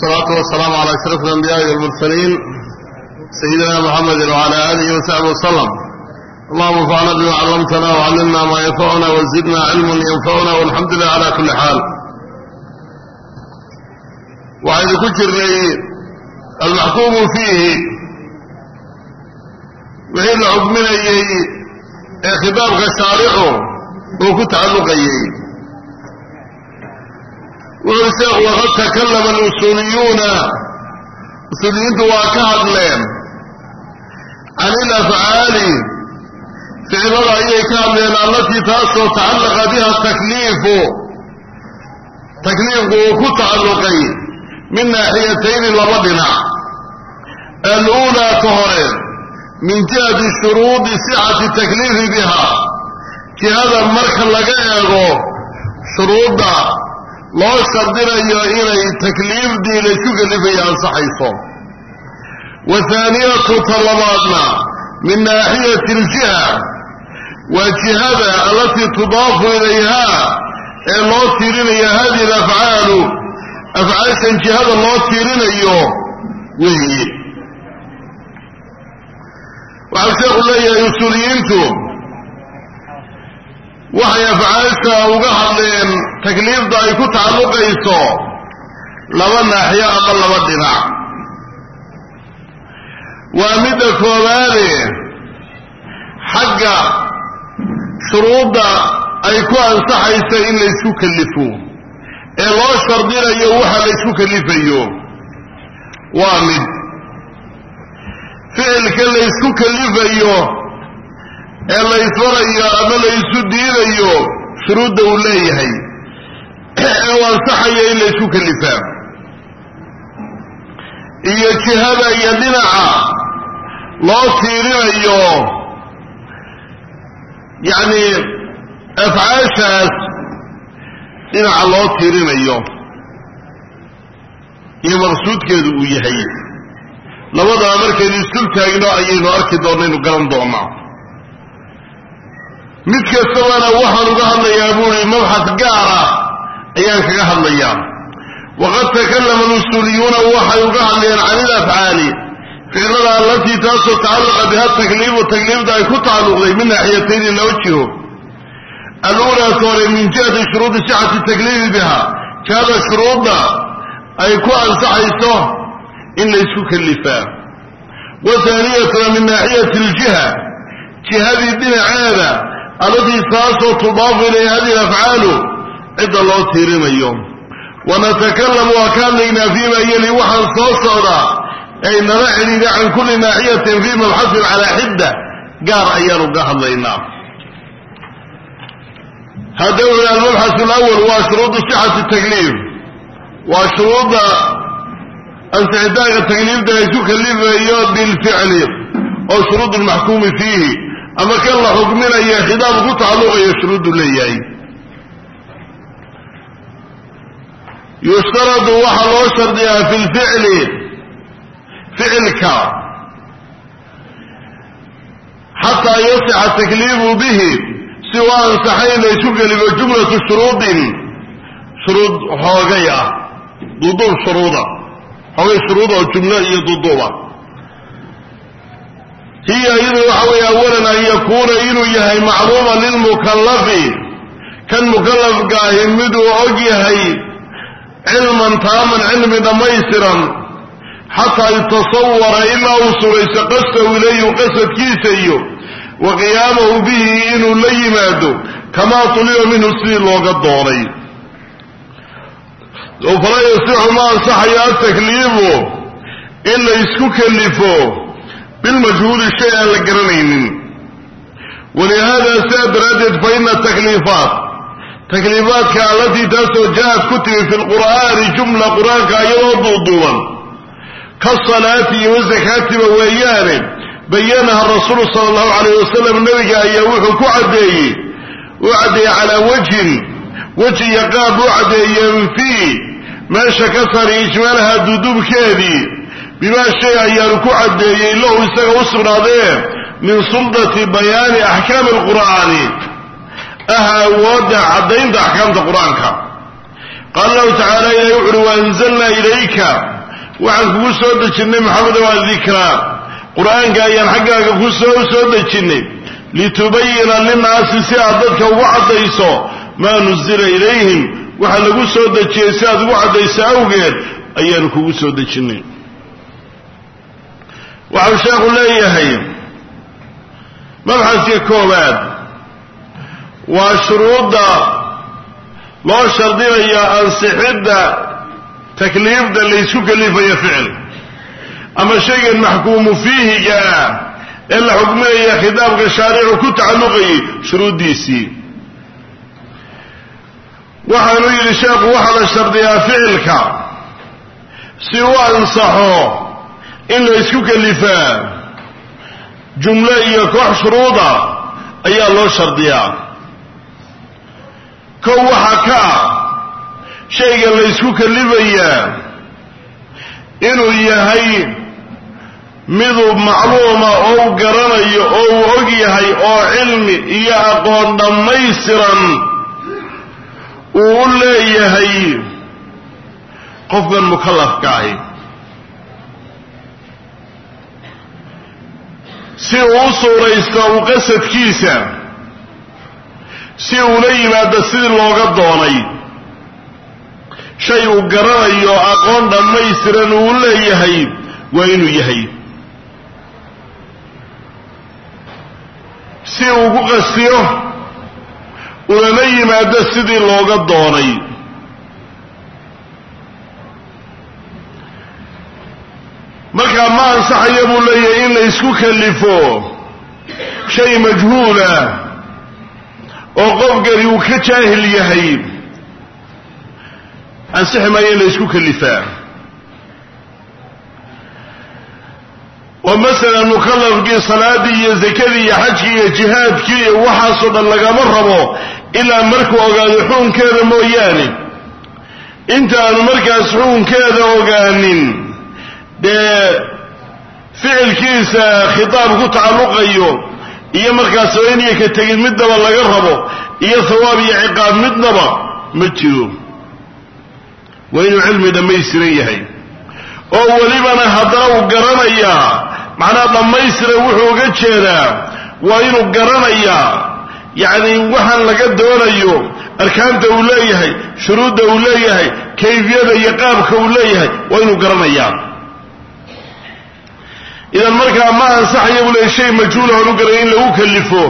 salaatu wasalaamu calaa ashraf alambiyaai walmursaliin sayidina muxamedi wacalaa aalihi wasaxbi wasalam allahuma anfacna bima callamtana wacallimna maa yanfacuna wazidna cilman yanfacuna walxamdu lilah cala kulli xaal waxaynu ku jirnay almaxkuumu fiihi wixii la xukminayey ee khitaabka shaaricu uu ku tacalluqayey wuxuu sheekhu waqad takallama alusuuliyuuna. Usuuliyiintu waa ka hadleen. Can ilafcaali ficilada ayay ka hadleen allatii taasoo tacallaqa biha takliifu. Takliifku uu ku tacalluqay min naaxiyatayni laba dhinac. Aluulaa ka hore min jihati shuruudi sicati takliifi biha. Jihada marka laga eego shuruudda loo shardinayo inay takliifdii laysku kelifaya ansaxayso wathaaniyatu talabaadna min naaxiyati aljiha waa jihada alatii tudaafu ilayhaa ee loo tiirinayo hadihi alafcaalu afcaashan jihada loo tiirinayo weeye. Waxau sheekhu leeyahay usuuliyiintu waxay afcaasha uga hadleen takliifda ay ku tacalluqayso laba naaxiyo ama laba dhinac. Waa midda koobaade xagga shuruudda ay ku ansaxayso in laysku kellifo ee loo shardinayo waxa laysku kellifayo waa mid. Ficilka laysku kellifayo ee la ysfarayo ama la ysu diidayo shuruudda uu leeyahay. Ee u ansaxayo in laysku kelifaa iyo jihada iyo dhinaca loo tiirinayo yacni afcaashaas dhinaca loo tiirinayo iyo maqsuudkeedu uu yahay. Labadaba markaynu isdul taagno ayaynu arki doonnaynu garan doonnaa mid kastabana waxaan uga hadlayaa buuri mabxad gaara ayaan kaga hadlayaa. Waqad takallama alusuuliyuuna waxay uga hadleen can ilafcaali ficilada allatii taasoo tacallaqa biha takliifu takliifda ay ku tacalluqday min naaxiyatayni laba jiho aluulaa ka hore min jihati shuruudi sixati takliifi biha jihada shuruudda ay ku ansaxayso in laysku kellifaa wathaaniyatuna min naaxiyati aljiha jihadii dhinaceeda allatii taasoo tudaafu ilayha hadihi alafcaalu cidda loo tiirinayo. Wanatakallamu waa ka hadlaynaa fiima yeli waxaan soo socdaa ay nala xidhiidha can kulli naaxiyatin fii mabxasin calaa xidda gaar ayaan uga hadlaynaa. Hadda wuxu almabxas alawal waa shuruudu sixati takliif waa shuruudda ansixitaanka takliifda laysu kalifayo bilficli oo shuruud lmaxkuumi fiihi ama kan la xukminayo khidaab ku tacalluqayo shuruuddu leeyahay. Yushtaradu waxaa loo shardiyaa fi lficli ficilka. Xataa yasixa takliifu bihi si u ansaxay in laysu gelifo jumlatu shuruudin. Shuruud xoogay ah duduub shuruuda. Xoogay shuruud oo jumlo iyo duduuba hiya iyadu waxa weeye awalan an yakuuna inuu yahay macluuman lilmukallafi kan mukallafka ahi miduu og yahay cilman taaman cilmi dhammaystiran. Xataa yatasawara ilaa uu sugayso qastahu ilayhi qasadkiisa iyo wa qiyaamahu bihi inuu la yimaado kamaa tuliba minhu sidii looga doonay. Fala yasixu ma ansaxayo atakliifu in la ysku kellifo bilmajhuuli shay aan la garanaynin walihada sidaa daraaddeed fa takliifaat takliifaadka allatii taasoo jaa-ad ku timi fi lqur'aani jumla qur'aanka iyadoo duuduuban kasalaati iyo wasakaatiba weeyaane bayanaha rasuulu sala allahu calayh wasalam nebiga ayaa wuxuu ku caddeeyey u caddeeyey calaa wajhin weji qaab u caddeeye fii meesha ka sari ijmaalaha duuduubkeedii bimaa shay ayaanu ku caddeeyey lahu isaga u sugnaadee min suldati bayaani axkaami alqur'aani ah awoodda caddaynta axkaamta qur'aanka. Qaala lahu tacaala ilahi wuxu uhi waanzalnaa ilayka. Waxaan kugu soo dejinnay maxamedo waa dikraa qur'aanka ayaan xaggaaga ku soo soo dejinnay litubayina linnaasi si aad dadka ugu caddayso maa nuzila ilayhim. Waxa lagu soo dejiyey si aad ugu caddayso awgeed ayaanu kugu soo dejinnay waxau sheekhu leeyahay mabxaska koowaad waa shuruudda loo shardinayo ansixidda takliifda laysku kalifayo ficil. Ama shaygan maxkuumu fiihiga ah ee la xukminaya khitaabka shaaricu ku tacalluqayay shuruuddiisii. Waxaanu yidhi sheekhu waxaa la shardiyaa ficilka si u ansaxo in la ysku kalifaa jumlo iyo koox shuruuda ayaa loo shardiyaa. Kow waxaa ka ah shayga la ysku kalifayaa inuu yahay miduu macluuma oo garanayo oo uu og yahay oo cilmi iyo aqoon dhammaystiran uu u leeyahay. Qofkan mukallafka ahi si uu u suuraysto uu qasadkiisa si uula yimaado sidii looga doonay. Shay uu garanayo aqoon dhammaystiran uu leeyahay waa inuu yahay. Si uu ku qastiyo ulama yimaado sidii looga doonay markaa ma ansaxaya buu leeyahay in la ysku kalifo shay majhuula oo qofkani uu ka jaahil yahay. Ansixi maayo in la ysku kalifaa oo masalan mukallafkii salaadii iyo zakadii iyo xajkii iyo jihaadkii iyo waxaasoo dhan lagama rabo ilaa markuu ogaado xukunkeeda mooyaane. Intaanu markaas xukunkeeda ogaanin dee ficilkiisa khitaab ku tacalluqayo iyo markaas sabayniya ka tegin midnaba laga rabo iyo hawaab iyo ciqaab midnaba ma jiro. Waa inuu cilmi dhammaystiran yahay. Oo welibana haddana uu garanayaa macnaha dhammaystiran wuxuu uga jeedaa waa inuu garanayaa. Yacni waxaan laga doonayo arkaanta uu leeyahay shuruudda uu leeyahay kayfiyada iyo qaabka uu leeyahay waa inuu garanayaa idan markaa ma ansaxaya buu leeyahy shay majhuula honu garay in lagu kalifo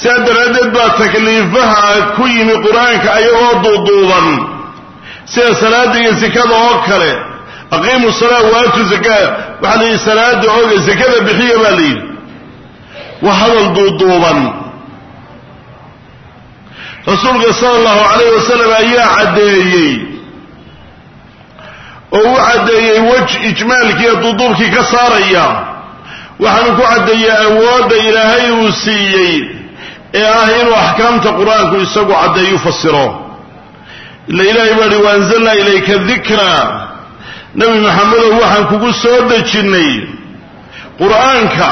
sidaa daraaddeed baa takliifaha ku yimi qur'aanka ayagoo duuduuban. Sida salaada iyo zakada oo kale. Aqiimu salaa waatu zakaa waxaa la yidhi salaada oga zakada bixiya baa la yidhi. Waa hadal duuduuban. Rasuulka sala allahu calayh wasalam ayaa caddeeyey oo u caddeeyey wej ijmaalkiiyo duuduubkii ka saaraya. Waxaanu ku caddeeyey awoodda ilaahay uu siiyey ee ah inuu axkaamta qur'aanku isagu caddeeyu fasiro ila ilaahay baa hi waanzalnaa ilayka dikra. Nebi maxamedow waxaan kugu soo dejinnay qur'aanka.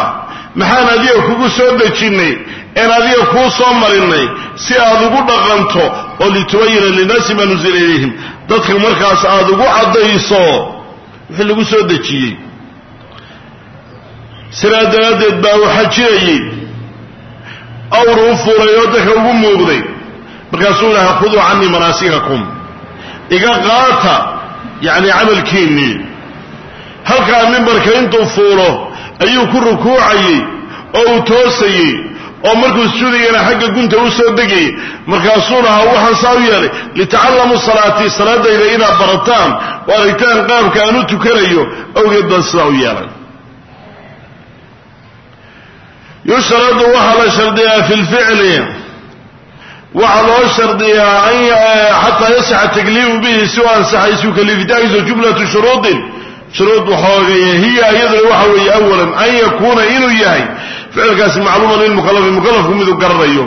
Maxaan adiga kugu soo dejinnay een adiga kuu soo marinay si aad ugu dhaqanto oo litubayina linnaasi maa nuzila ilayhim dadka markaas aad ugu caddayso wixii lagu soo dejiyey. Sidaa daraaddeed baa uu xajinayey awr u fuulay oo dadka ugu muuqday markaasuu laha khuduu canii manaasikakum iga qaata yacni camalkiinnii. Halkaa mimbarka intuu fuulo ayuu ku rukuucayey oo uu toosayey oo markuu sujuudayana xagga gunta u degayay markaasuu lahaa waxaan saa u yeelay. Litacallamuu salaatii salaadayda inaad barataan oo aragtaan qaabka aan u tukanayo awgeed baan sidaa u yeelay. Yushradu waxaa la shardiyaa fi lficli waxaa loo shardiyaa xataa yasixa takliifu bihi si u ansaxay isu kalifitaankiisa jumlatu shuruudin. Shuruud waxoogaya hiya iyaduna waxa weeye awalan an yakuuna inuu yahay ficilkaasi macluuman lilmukalafi mukalafku miduu garanayo.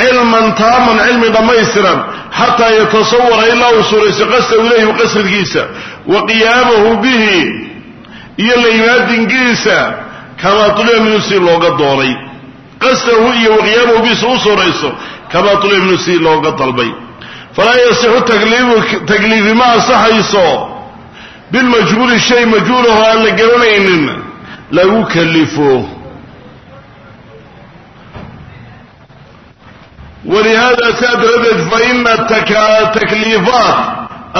Cilman taaman cilmi dhammaystiran. Xataa yatasawara ilaa uu suurayso qasdahu ilayhi qasadkiisa wa qiyaamahu bihi. Iyo laymaadinkiisa kamaa tuliba minhu si looga doonay. Qasdahu iyo waqiyaamahu bihi u suurayso kamaa tuliba minhu si looga dalbay. Falaa yasixu takliifi ma ansaxayso. Bilmajhuuli shay majhuulaho aan la garanaynin. Lagu kalifo walihada saa daradeed fa ina takliifaat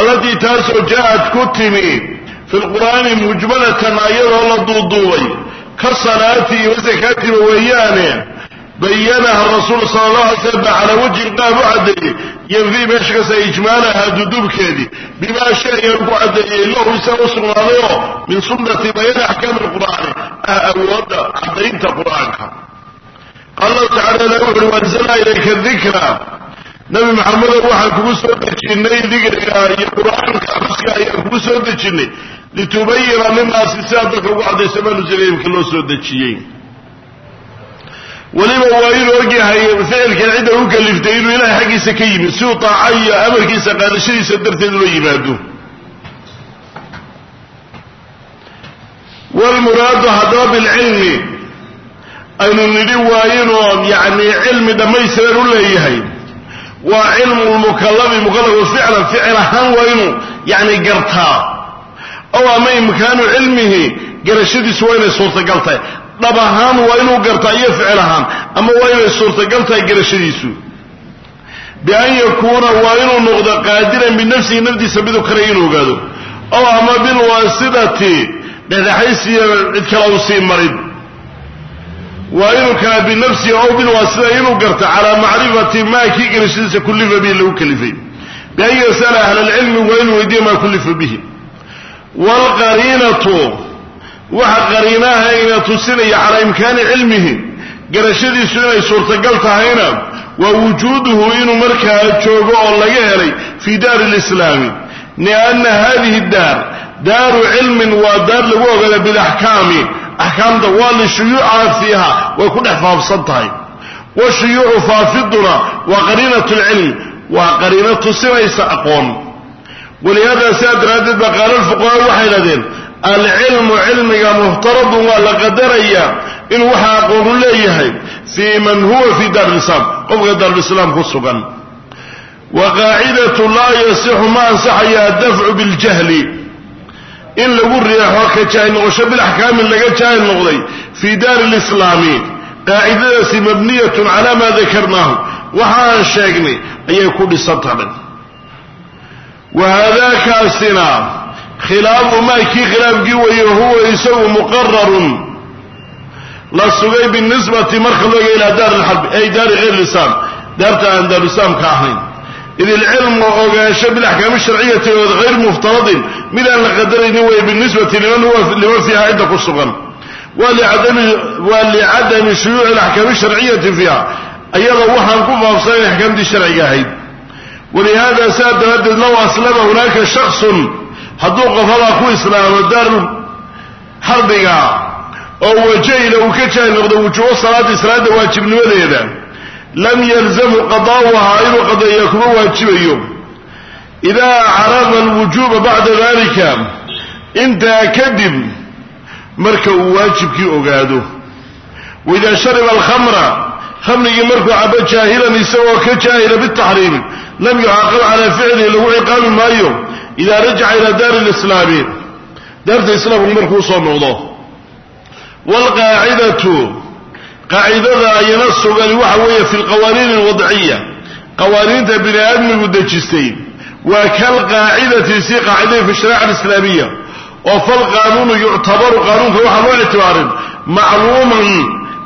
allatii taasoo jaa-ad ku timi fi lqur'aani mujmalatan ayadoo la duuduubay ka salaati iyo wasakaatiba weeyaane bayanaha rasuul sala allahu alay slam baa calaa wajhin qaab u caddeeyey yanfii meesha kasta ijmaalaha duduubkeedii bimaa shay ayaan ku caddeeyey lahu isaa u sugnaadayoo min sunnati bayaani axkaami lqur'aani ah awoodda caddaynta qur'aanka qaala allahu tacala la wuxuuhi waanzalnaa ilayka dikra nabi maxamedow waxaan kugu soo dejinnay dikriga iyo qur'aanka xuska ayaan kugu soo dejinnay litubayina linaasi sidaa dadka ugu caddaysa maa nusila loo soo dejiyey. Weliba waa inuu ogyahay ficilkan cidda u kaliftay inuu ilahay xaggiisa ka yimid si uu taaca iyo amarkiisa qaadashadiisa darteed loo yimaado. Wlmuraadu haddaba bilcilmi aynu nidhi waa inuu yani cilmi dhammaystiran u leeyahay. Waa cilmu lmukalafi mukalafku ficlan ficil ahaan waa inuu yani gartaa. Ow ama imkaanu cilmihi garashadiisu waa inay suurtagal tahay. Dhab ahaan waa inuu gartaa iyo ficil ahaan ama waa inay suurtagal tahay garashadiisu. Bian yakuuna waa inuu noqdo qaadiran binafsihi nafdiisa miduu kale inuu ogaado. Ow ama bilwaasidati dhexdhexaysiya cid kale u sii marin waa inuu kala binafsihi ow bilwaasida inuu garto calaa macrifati maa kii garashadiisa kullifa bihi lagu kalifay. Bian yasala ahla alcilmi waa inuu weydiiya maa kullifa bihi. Waalqariinatu waxa qariinaha ina tusinaya calaa imkaani cilmihi garashadiisu inay suurtagal tahayna waa wujuuduhu inuu markaa joogo oo laga helay fii daari lislaami lianna hadihi daar daaru cilmin waa daar lagu ogaada bilaxkaami axkaamta waa lishuyuuca fiiha way ku dhex faafsan tahay. Washuyuucu faafiduna waa qariinat lcilmi waa qariino tusinaysa aqoon. Walihada sidaa daraaddeed baa qaala lfuqahaa waxay idhahdeen alcilmu cilmiga muhtaradun waa la qadaraya inuu waxa aqoonu leeyahay fii man huwa fii daar lislaam qofka daarulislaam ku sugan. Wa laa yasixu ma ansaxaya addafcu biاljahli in lagu riixo ka jaahil noqosho bilaxkaami laga jaahil noqday fii daari lislaami qaacidadaasi mabniyatun calaa maa dakarnaahu. Waxa aan sheegnay ayay ku dhisan tahay wa haadaakaasina khilaafu maa kii khilaafkii weeye huwa isagu muqararun la sugay binisbati marka looga ilaa lxarbi ay daari hayr lislaam. Daarta aan daarulislaamka ahayn id ilcilmu ogaansho bilaxkaami sharciyati hayr muftaradin mid aan la qadaraynin weeye binisbati liman fiiha cidda ku sugan waa licadami shuyuuci alaxkaami sharciyati fiiha ayada waxaan ku faafsanayn axkaamtii sharciga ahayd walihada saa daraaddeed low aslama hunaaka shaksun hadduu qof ku islaamo daaru xarbiga oo wajahila uu ka jaahil noqdo wujuubo salaati salaada waajibnimadeeda lam yalzamu qadaa'uhaa inuu qadeeya kuma waajibayo. Idaa carafa alwujuuba bacda dalika intaa kadib marka uu waajibkii ogaado. Waidaa shariba alkhamra khamrigii markuu cabo jaahilan isagoo ka jaahila bitaxriimi lam yucaaqab calaa ficlihi lagu ciqaabi maayo. Idaa rajaca ilaa daari lislaami daarta islaamku markuu u soo noqdo. Waalqaacidatu qaacidada ayana sugani waxa weeye fi lqawaaniin alwadciya. Qawaaniinta bini aadmigu dejistay waa kalqaacidati si qaaciday fi shariica alislaamiya oo falqaanuunu yuctabaru qaanuunka waxaa loo ictibaarin macluuman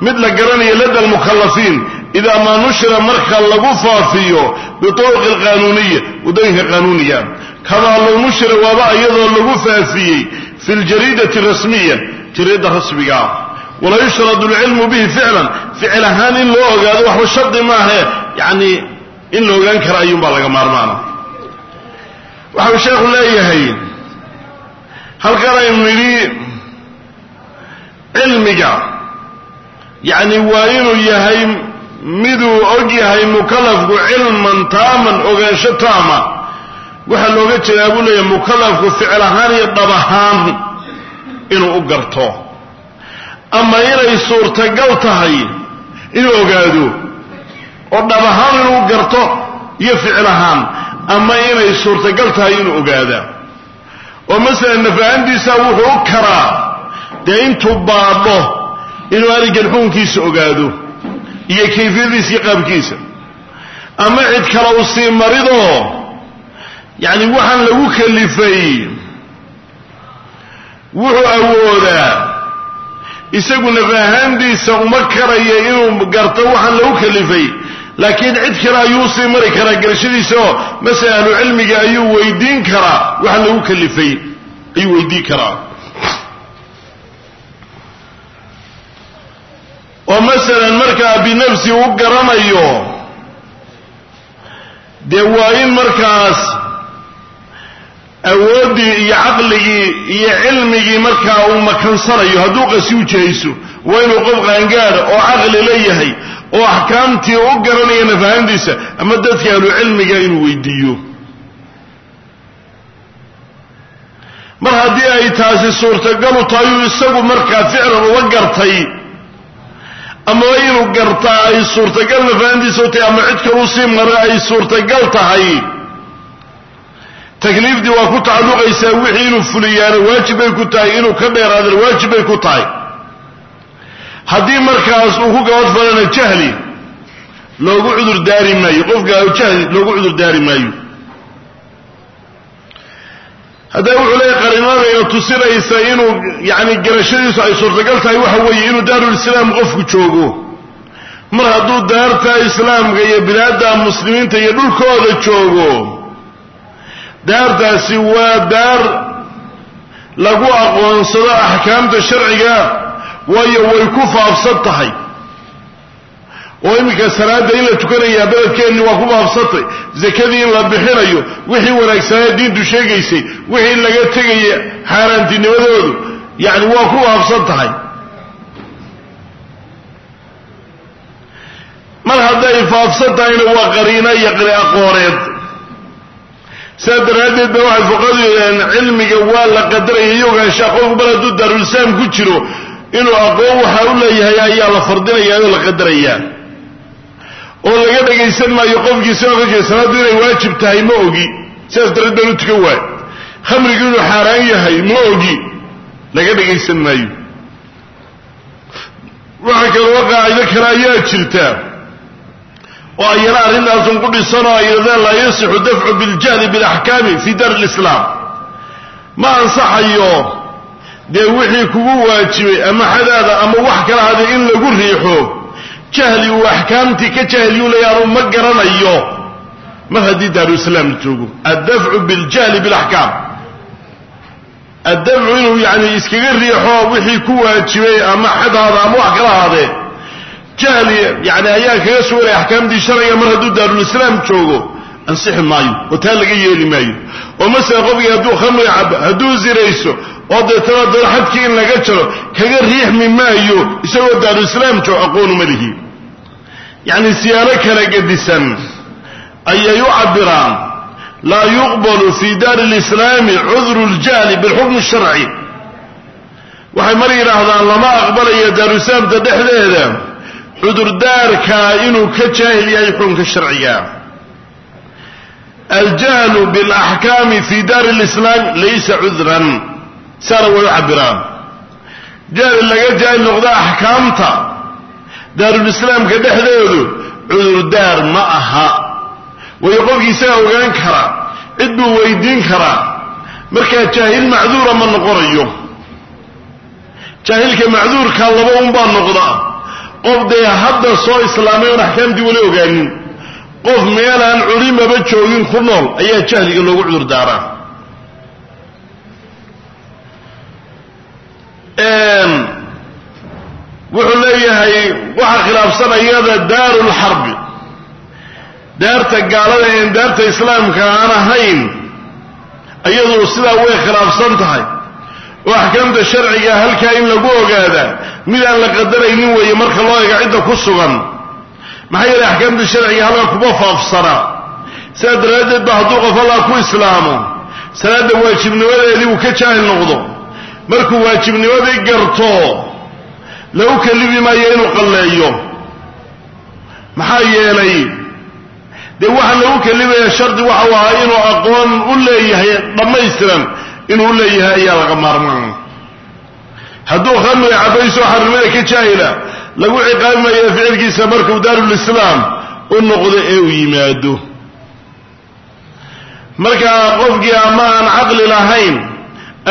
mid la garanayo lada almukalafiin idaa maa nushira marka lagu faafiyo bituruqi alqaanuuniya waddooyinka qaanuuniga. Kamaa low nushira waaba iyadoo lagu faafiyey fi ljariidati rasmiya jariidda rasmigaa walaa yushradu alcilmu bihi ficlan ficil ahaan in loo ogaado waxba shardi maahe yacni in la ogaan kara ayuunbaa laga maarmaana waxau sheekhu leeyahay halkan aynu nidhi cilmiga yacni waa inuu yahay miduu og yahay mukalafku cilman taaman ogaansho taama waxaa looga jeedaa buu leeyahay mukalafku ficil ahaan iyo dhab ahaan inuu u garto ama inay suurtagal tahay inuu ogaado oo dhab ahaan inuu garto iyo ficil ahaan ama inay suurtagal tahay inuu ogaadaa oo masalan nafahantiisa wuxuu karaa dee intuu baadho inuu arrinkan xukunkiisa ogaado iyo kayfiyadiisa iyo qaabkiisa. Ama cid kale u sii maridoo yacni waxaan lagu kalifay wuxuu awoodaa isagu nafahaantiisa uma karaya inuu garto waxaan lagu kalifay. Laakiin cid kale ayuu sii mari karaa garashadiisa oo masala ahlucilmiga ayuu weydiin karaa. Waxaan lagu kalifay. Ayuu weydiin karaa. Oo masalan markaa binafsi u garanayo dee waa in markaas awooddii iyo caqligii iyo cilmigii markaa uu makansanayo hadduu qasi u jihayso waa inuu qof qaangaada oo caqli la yahay oo axkaamtii u garanaya nafahantiisa ama dadka ahlucilmiga inuu weydiiyo. Mar haddii ay taasi suurtagalu tahay uu isagu markaa ficlan uga gartay ama inuu gartaa ay suurtagal nafahantiisa u tahay ama cid kaluu sii mara ay suurtagal tahay takliifdii waa ku tacalluqaysaa wixii inuu fuliyaana waajib bay ku tahay inuu ka dheeraadana waajib bay ku tahay. Haddii markaas uu ku gabad falana jahli loogu cudur daari maayo. Qofka jahli loogu cudur daari maayo. Haddaba wuxuu leeyahy qarinadayna tusinaysa inuu yani garashadiisu ay suurtagal tahay waxa weeye inuu daarulislaam qofku joogo. Mar hadduu daarta islaamka iyo bilaadda muslimiinta iyo dhulkooda joogo daartaasi waa daar lagu aqoonsado axkaamta sharciga waayo way ku faafsan tahay. Oo iminka salaada in la tukanayaa beledkeenni waa ku faafsantay zakadii in la bixinayo wixii wanaagsanaa diintu sheegaysay wixii laga tegaya xaaraantinimadoodu yacni waa ku faafsan tahay. Mar hadday faafsan tahayna waa qariino iyo qari aqooneed sidaa daraaddeed ba waxay fuqadu yidhahdeen cilmiga waa la qadaraya iyogaanshaa qofku mar hadduu ku jiro inuu aqoon waxaa u leeyahay ayaa la fardinayaa oo la qadarayaa. Oo laga dhagaysan maayo qofkiisa oo ka salaaddu inay waajib tahay ma ogi. Sidaas daraad baan u tukan waay. Khamrigu inuu xaaraan yahay ma ogi. Laga dhagaysan maayo. Waxa kaloo qaacido kale ayaa jirta oo ayana arrintaasun ku dhisanoo ay yidhahdeen laa yasixu dafcu biljahli bilaxkaami fi daar lislaam ma ansaxayo dee wixii kugu waajibay ama xadaada ama wax kala haday in lagu riixo jahli uu axkaamtii ka jahliyu leeya anuu ma garanayo. Mar haddii daarulislaam la joogo addafcu biljahli bilaxkaam addafcu inuu yani iskaga riixo wixii ku waajibay ama xadaada ama wax kala haadee jahli yani ayaa kaga suganaya axkaamtii sharciga mar hadduu daarulislaam joogo. Ansixi maayo oo taa laga yeeli maayo. Oo masala qofkii hadduu khamri cabo hadduu zirayso oo deetana doona xadkii in laga jaro kaga riixmi maayo isagoo daarulislaam joogo aqoonuma lihi. Yacni siyaalo kala gedisan ayay u cabiraan laa yuqbalu fi daari lislaami cudru ljahli bilxukmi sharci. Waxay mar yidhaahdaan lama aqbalayo daarulislaamta dhexdeeda cudurdaarka inuu ka jaahil yahay xukunka sharciga. Aljahlu bilaxkaami fi daari lislaam laysa cudran. Saana way u cabiraan jahli laga jaahil noqdo axkaamta daarulislaamka dhexdeedu cudurdaar ma aha. Wayo qofkii isagaa ogaan kara cid buu weydiin karaa. Markaa jaahil macduura ma noqonayo. Jaahilka macduurka laba unbaa noqda qof dee hadda soo islaamay oon axkaamtii weli ogaanin. Qof meelaan culimaba joogin ku nool ayaa jahliga loogu cudur daaraa. Wuxuu leeyahay waxaa khilaafsan ayada daaru lxarbi daarta gaalada een daarta islaamka aan ahayn iyadu sidaa way khilaafsan tahay oo axkaamta sharciga halkaa in lagu ogaadaa mid aan la qadaraynin weeye marka loo ega cidda ku sugan. Maxaa yeelay axkaamta sharciga halka kuma faafsana. Sidaa daraaddeed ba hadduu qof allah ku islaamo salaadda waajibnimadeedii uu ka jaahil noqdo. Markuu waajibnimadii garto lagu kalifi maayo inuu qalleeyo. Maxaa yeelay dee waxaa lagu kelibaya shardi waxau ahaa inuu aqoon u leeyahay dhammaystiran inuu leeyahay ayaa laga maarmaan. Hadduu khamriga cabayso xarnimada ka jaahila lagu ciqaabi maayo ficilkiisa markuu daarulislaam u noqdo ee uu yimaado. Marka qofkii ama aan caqli lahayn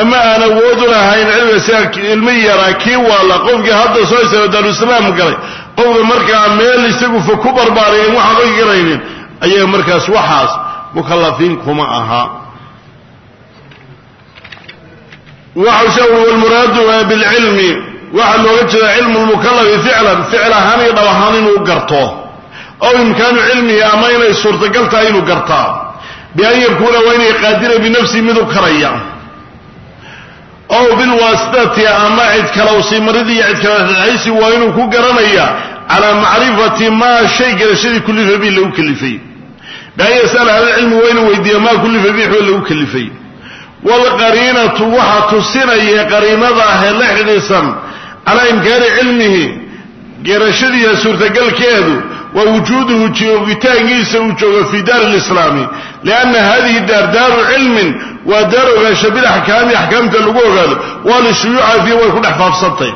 ama aan awood u lahayn cilmiga sida ilmi yaraa kii waala qofkii hadda soo isla daarulislaam galay qofka markaa meel isagu fa ku barbaaray an waxaan ogi karaynin ayaga markaas waxaas mukalafiin kuma aha waxau sheegu walmuraadu bilcilmi. Waxaa looga jeedaa cilmu lmukalafi ficlan ficil ahaan iyo dhab ahaan inuu garto. Ow imkaanu cilmihi ama inay suurtagal tahay inuu gartaa. Bian yakuuna waa inay qaadira binafsihi mid karaya. Ow bilwaasitati ama cid kalowsi marid iyo cid kalahaysi waa inuu ku garanaya calaa macrifati maa shay garashadii kullifa bi lagu kalifay. Bian yasala ahlilcilmi waa inuu weydiiya maa kullifa bi xoo lagu kalifay waalqariinatu waxaa tusinaya qariinada ahee la xidhiidsan calaa imkaani cilmihi garashadiiya suurtagalkeedu waa wujuuduhu joogitaankiisa uu joogo fii daari lislaami lianna hadihi daar daaru cilmin waa daar ogaansha bilaxkaami axkaamta lagu ogaado waa lishuyuuca fiiha way ku dhex faafsantay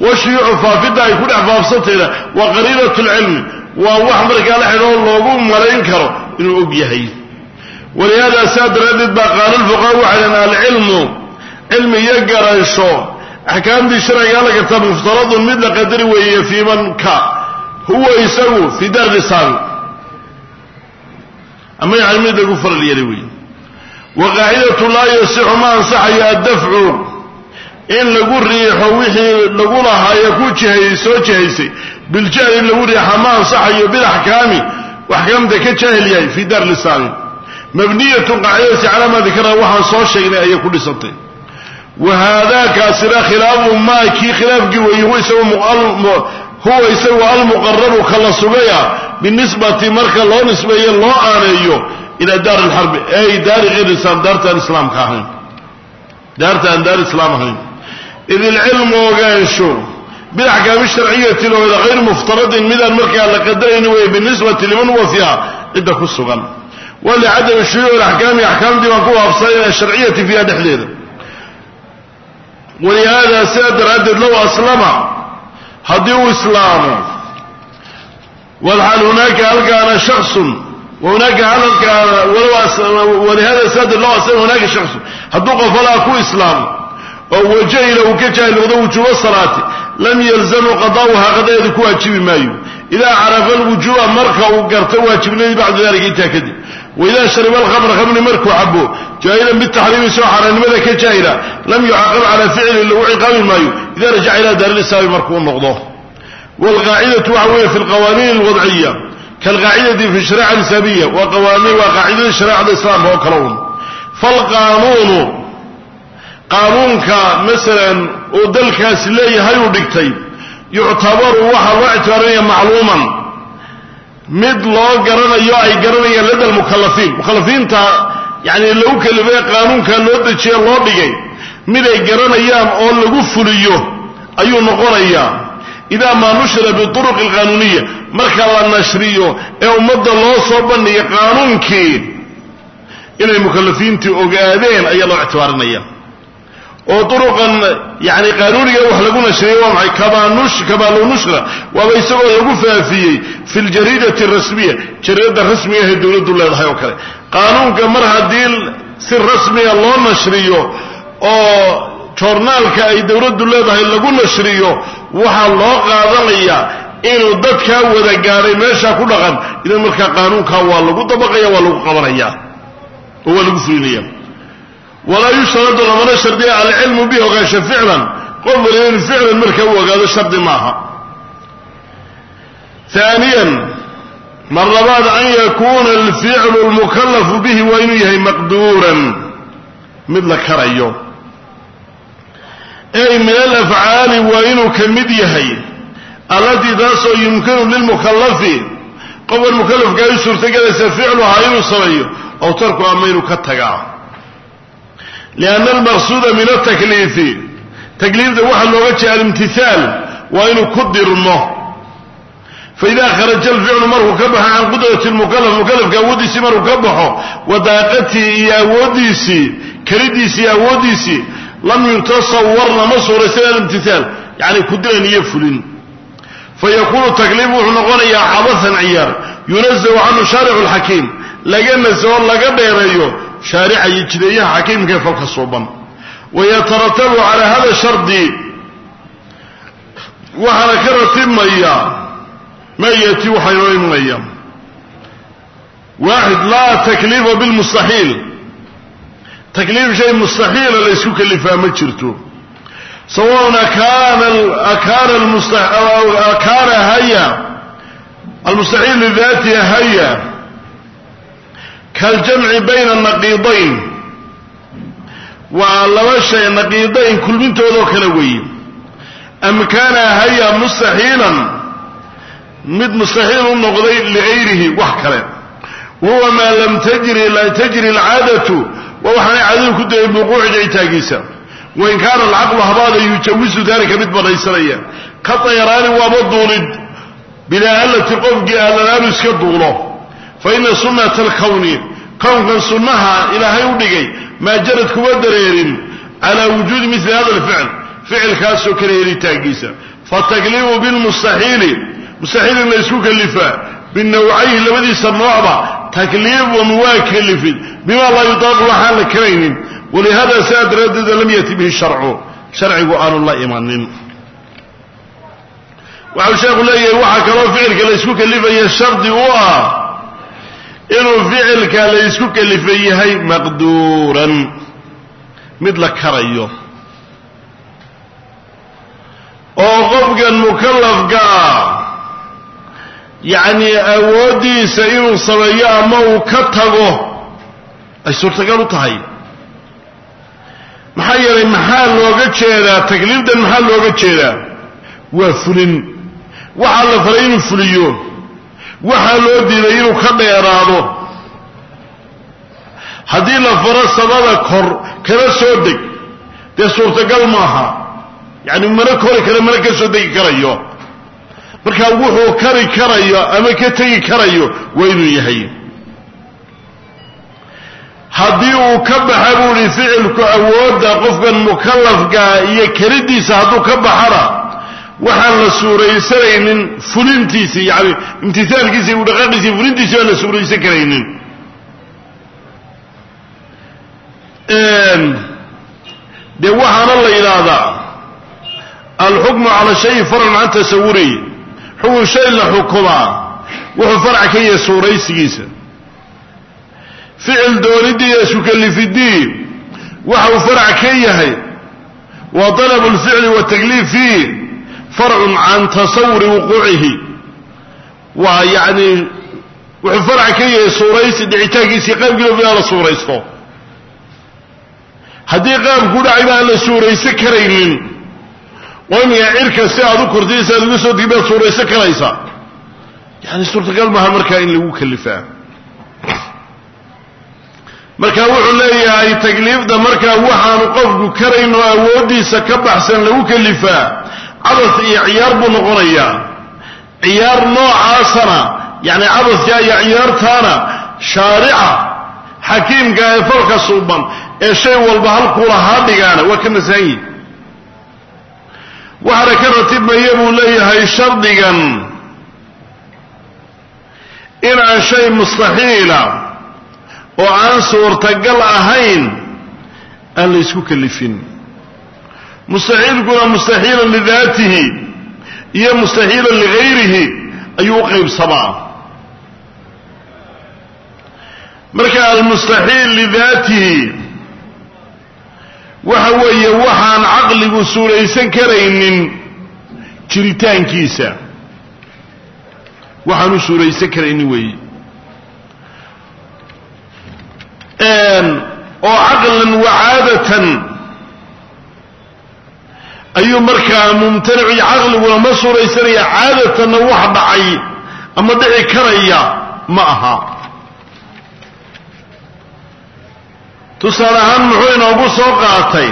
washuyuucu faafidda ay ku dhex faafsantayna waa qariinat lcilmi waa wax markaa la xidhoo loogu malayn karo inuu og yahay walihaada saa daraaddeed baa qaala lfuqaha waxay dhahen alcilmu cilmi iyo garasho axkaamtii sharcigaa la gartaa muftaradun mid la qadari weeye fii man huwa isagu fii daar lisaami ama yani mid lagu faral yeelay wey wa qaacidatu laa yasixu ma ansaxayo addafcu in lagu riixo wixii lagu lahaayo ku jihay soo jihaysay. Biljahli lagu riixa ma ansaxayo bilaxkaami axkaamta ka jaahil yahay fii daar lisaami mabniyatun qaacidadaasi calaa maa dikara waxaan soo sheegnay ayay ku dhisantay. Wa haadaakaasina khilaafu maa kii khilaafkii weeye huwa isagu almuqarabu ka la sugaya binisbati marka loo nisbeeyo loo aaneeyo ilaa daar alxarbi ay daari hayr islaam daarta aan islaamka ahayn. Daarta aan daar islaam ahayn. Id ilcilmu ogaansho bilaxkaami sharciyati looda hayr muftaradin midaan markaa la qadarayni weeye binisbati liman huwa fiiha cidda ku sugan walicadami shuyuuc axkaami axkaamtii baan ku waafsanan asharciyati fiiha dhexdeeda. Walihaada sidaa daraaddeed low aslama haddii uu islaamo walxal hunaaka halkaana shaksun hunaaka halkaana walihada sidaa low aslama hunaaka shaksun hadduu qof halaa ku islaamo oo wajahila uu ka jaahil noqdo wujuuba salaati lam yalzamu qada'uha qadadeedu ku waajibi maayo. Idaa carafa alwujuuba marka uu garto waajibnadii bacda dalika intaa kadib waidaa shariba alkhamra khamri markuu cabo jaahilan bitaxriimi soo ka jaahila lam yucaqab calaa ficli lagu ciqaabi maayo ida rajaca ila daarilislaami markuu noqdo waalqaacidatu waxa weeye fi lqawaaniin alwadciya kaalqaacidati fi shariica alislaamiya waa qaacidadii shareecada islaamka oo kale un falqaanuunu qaanuunka masalan uu dalkaasi leeyahay uu dhigtay yuctabaru waxaa loo ictibaarinaya macluuman mid loo garanayo ay garanayaan lada lmukalafiin mukalafiinta yani lagu kalifay qaanuunka loo dejiye loo dhigay mid ay garanayaan oo lagu fuliyo ayuu noqonayaa. Idaa maa nushira biuruqi alqaanuuniya marka la nashriyo ee ummadda loo soo bandhiga qaanuunkii inay mukalafiintii ogaadeen ayaa loo ictibaarinaya oo uruqan yani qaanuuniga wax lagu nashriyey waa maxay? Kabaalu nushra waaba isagoo lagu faafiyey fi ljariidati rasmiya jariidada rasmiga ahee dowladdu leedahay oo kale. Qaanuunka mar haddii si rasmiga loo nashriyo oo joornaalka ay dowladdu leedahay lagu nashriyo waxaa loo qaadanayaa inuu dadkaa wada gaadhay meeshaa ku dhaqan. Idan markaa qaanuunkaa waa lagu dabaqaya waa lagu qabanaya oo waa lagu fulinaya walaa yushtaradu lamana shardiya alcilmu bihi ogaansha ficlan qof waliba inu ficlan marka u ogaado shardi maaha. Aaniyan mar labaad an yakuuna alficlu lmukallafu bihi waa inuu yahay maqduuran mid la karayo. Ay min alafcaali waa inuu ka mid yahay allatii taasoo yumkinu lilmukallafi qofkan mukallafka ay u suurtagelaysa ficluhaa inuu sameeyo aw tarku ama inuu ka tagaa lianna almaqsuuda min atakliifi takliifta waxaa looga jeeda alimtihaal waa inuu ku dirmo faida kharaja alficlu markuu ka baxo can qudrati lmukalaf mukalafka awooddiisii markuu ka baxo wadaaqatii iyo awooddiisii kelidiisii iyo awooddiisii lam yutasawar lama suuraysan alimtihaal yani kudiran iyo fulin fayakunu takliif wuxuu noqonayaa cabasan ciyaar yunazahu canhu shaaricu lxakiim laga nasaho laga dheereeyo shaarica iyo jideeyaha xakiimka ee falka suuban. Wayataratabu calaa hada shardi waxaana ka ratibmaya ma yati waxaa inoo imanaya waaxid laa takliifa bilmustaxiil takliif shay mustaxiila la ysku kalifaa ma jirto. Sawaun akaana haya almustaxiil lidaati haya kaljamci bayna naqiidayn. Waa laba shay naqiidayn kulmintoodoo kale weeye. Am kaana haya mustaxiilan mid mustaxiil u noqday ligayrihi wax kale. Wahuwa maa lam tajri tajri alcaadatu waa waxaanay caadadu ku dayay buquuci dhicitaagiisa wain kaana alcaqlu habaada yujawisu dalika mid banaysanaya ka dayaraani waaba duulid. Bilaa allati qofkii ahlanaanu iska duulo. Fa ina sunnata alkowni kownkan sunnaha ilaahay u dhigay maa jarad kuma dareerin calaa wujuudi mili hada alficl ficilkaasoo kale helitaagiisa fatakliifu bilmustaxiili mustaxiil in la ysku kalifaa binawcayhi labadiisa noocba takliifun waa kalifid bima laa yutaaqu waxaan la karaynin walihada saa daraaddeeda lam yati bihi sharcu sharcigu aanu la imanin waxau sheekhu leeyahay waxaa kaloo ficilka la ysku kalifaya shardi u ah inuu ficilka la ysku kalifay yahay maqduuran. Mid la karayo. Oo qofkan mukallafka ah yacni awooddiisa inuu sameeyo ama uu ka tago ay suurtagal u tahay. Maxaa yeelay maxaa looga jeedaa takliifdan maxaa looga jeedaa? Waa fulin. Waxaa la faray inuu fuliyo waxaa loo diiday inuu ka dheeraado. Haddii la faro samada kor kana soo deg. Dee suurtagal maaha. Yacni mana kori kara mana ka soo degi karayo. Marka wuxuu kari karayo ama ka tegi karayo waa inuu yahay. Haddii uu ka baxa buu ihi ficilku awoodda qofkan mukallafka iyo kelidiisa hadduu ka baxana waxaan la suuraysanaynin fulintiisii yani imtihaalkiisi udhaqaaqiisi fulintiisi baan la suuraysan karaynin. Dee waxaana la yidhaahdaa alxukmu cala shayi farcun can tasawurihi xukun shay la xukumaa wuxuu farc ka yahay suuraysigiisa. Ficil doonidii iyo isukallifidii waxa uu farc ka yahay wa talabu lficli watakliif fiih farcun can tasawuri wuquucihi waa yacni wuxuu farc ka yahay suuraysi dhicitaankiisii qaabkiilo inaan la suuraysto. Haddii qaabku dhacayba aan la suuraysan karaynin. Oo imiga cirka si aad u kortay si aad uga soo digi baad suuraysan karaysaa yani suurtagal maaha markaa in lagu kalifaa marka wuxuu leeyahay takliifda markaa waxaanu qofku karayn oo awooddiisa ka baxsan lagu kalifaa cabas iyo ciyaar buu noqonayaa. Ciyaar noocaasana yani cabaska iyo ciyaartaana shaarica xakiimka ee falka suuban ee shay walba halkuu lahaa dhigaana waa ka nasahan yihi waxaana ka ratibmaya buu leeyahay shardigan inaan shay mustaxiila oo aan suurtagal ahayn aan la ysku kalifin mustaxiilkuna mustaxiilan lidaatihi iyo mustaxiilan ligayrihi ayuu qaybsamaa marka almustaxiil lidaatihi waxa weeye waxaan caqligu suuraysan karaynin jiritaankiisa. Waxaan u suuraysan karaynin weeye oo caqlan wa caadatan ayuu markaa mumtanicu iyo caqliguna ma suuraysanaya caadatanna wax dhacay ama dhici karaya ma aha. Tusaale ahaan muxuu inoogu soo qaatay.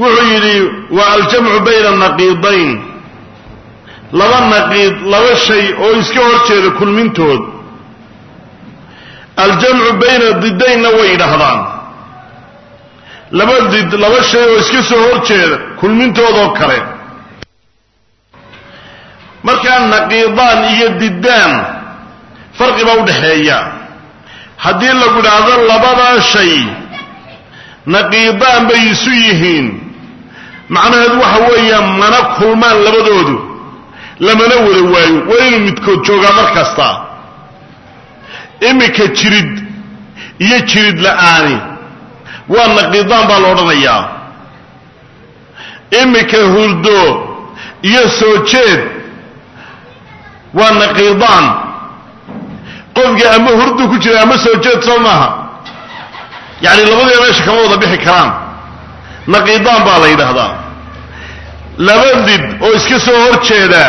Wuxuu yidhi waa aljamcu bayna naqiidayn. Laba naqiid laba shay oo iska hor jeeda kulmintood. Aljamcu bayna didaynna way yidhaahdaan laba did laba shay oo iska soo hor jeeda kulmintoodoo kale. Markaa naqiidaan iyo diddaan farqi baa udhaxeeya haddii lagu idhaahdo labadaa shay naqiidaan bay isu yihiin. Macnaheedu waxa weeyaan mana kulmaan labadoodu lamana wada waayo. Waa inuu midkood joogaa mar kasta. Iminka jirid iyo jirid la'aani waa naqiidaan baa la odhanayaa. Iminka hurdo iyo soo jeed waa naqiidaan qofkii ama hurdu ku jira ama soo jeed soo maaha. Yacni labadiiba meesha kama wada bixi karaan. Naqiidaan baa la yidhaahdaa. Laba did oo iska soo hor jeeda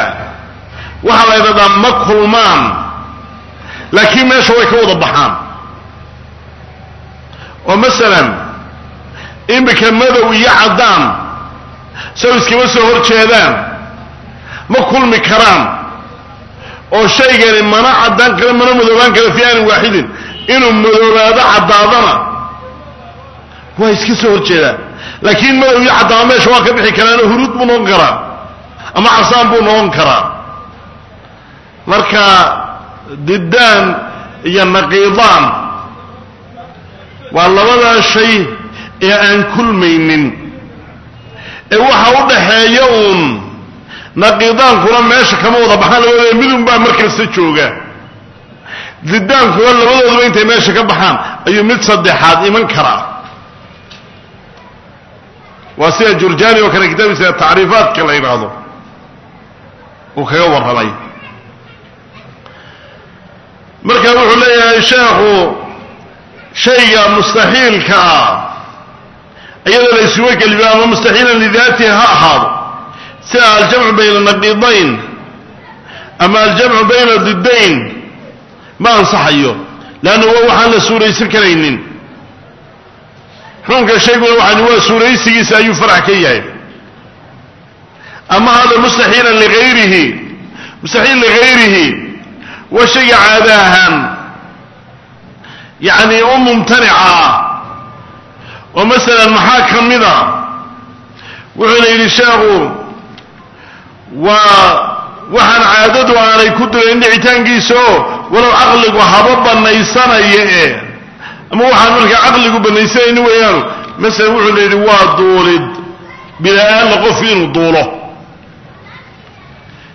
waxaa la yidhahdaa ma kulmaan. Laakiin meesha way ka wada baxaan. Oo masalan iminka madow iyo caddaan sow iskama soo hor jeedaan ma kulmi karaan oo shaygani mana caddaan kara mana madoobaan kara fi aanin waaxidin inuu madoobaado caddaadana waa iska soo hor jeedaan. Laakiin madow iyo caddaama meesha waa ka bixi karaanoo huruud buu noqon karaa ama casaan buu noqon karaa. Marka diddaan iyo naqiidaan waa labadaa shay ee aan kulmaynin ee waxa u dhaxeeya uun naqiidaankuna meesha kama wada baxaan labadooda midun baa markasta jooga. Diddaankuna labadooduba intay meesha ka baxaan ayuu mid saddexaad iman karaa. Waa sida jurjani oo kale kitaabkiisa tacriifaadka la yidhaahdo uu kaga warramay. Marka wuxuu leeyahay sheekhu shayga mustaxiilka ah iyadoo la isuga geliyo ama mustaxiilan lidaatihi ha ahaado. Sida aljamcu bayna naqiidayn ama aljamcu bayna didayn ma ansaxayo leanna waa waxaan la suuraysan karaynin. Xukunka shayguna waxaan waa suuraysigiisa ayuu farax ka yahay. Ama hada mustaxiilan ligayrihi mustaxiil ligayrihi waa shayga caada ahaan yacni u mumtanica ah oo masalan maxaa ka mida wuxuuna yidhi sheekhu waa waxaan caadadu aanay ku dulayn dhicitaankiisa oo walow caqligu haba banaysanaya e. Ama waxaan markaa caqligu banaysanayni weeyaanu masalan wuxuu la yidhi waa duulid bila-aanla qofki inuu duulo.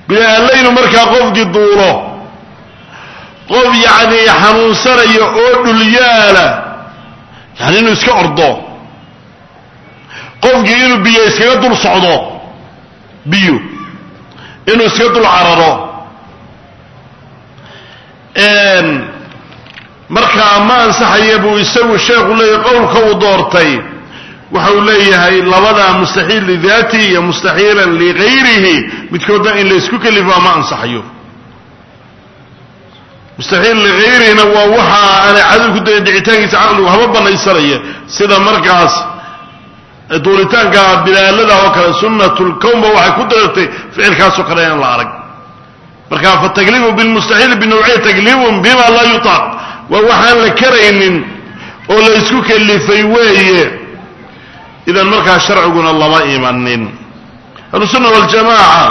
Bila-aanla inuu markaa qofkii duulo. Qof yacni xanuunsanaya oo dhulyaala yani inuu iska ordo qofkii inuu biyo iskaga dul socdo biyo. Inuu iska dul cararo. Markaa ma ansaxaya buu isagu sheekhu leeyahy qowlka uu doortay. Waxa uu leeyahay labadaa mustaxiil lidaatihi iyo mustaxiilan ligayrihi midkoodna in la isku kelifaa ma ansaxayo. Mustaxiil ligayrihina waa waxa aanay cadal ku dhicitaankiisa caqligu haba banaysanaya. Sida markaas duulitaanka bilaalada oo kale sunnatulkownba waxay ku dareertay ficilkaasoo kale in la arag. Marka fatakliifu bilmustaxiil binawciya takliifun bima laa yutaaq. Waa waxaan la karaynin oo la isku kelifay weeye. Idan markaa sharciguna lama imanin ahlusunna waljamaaca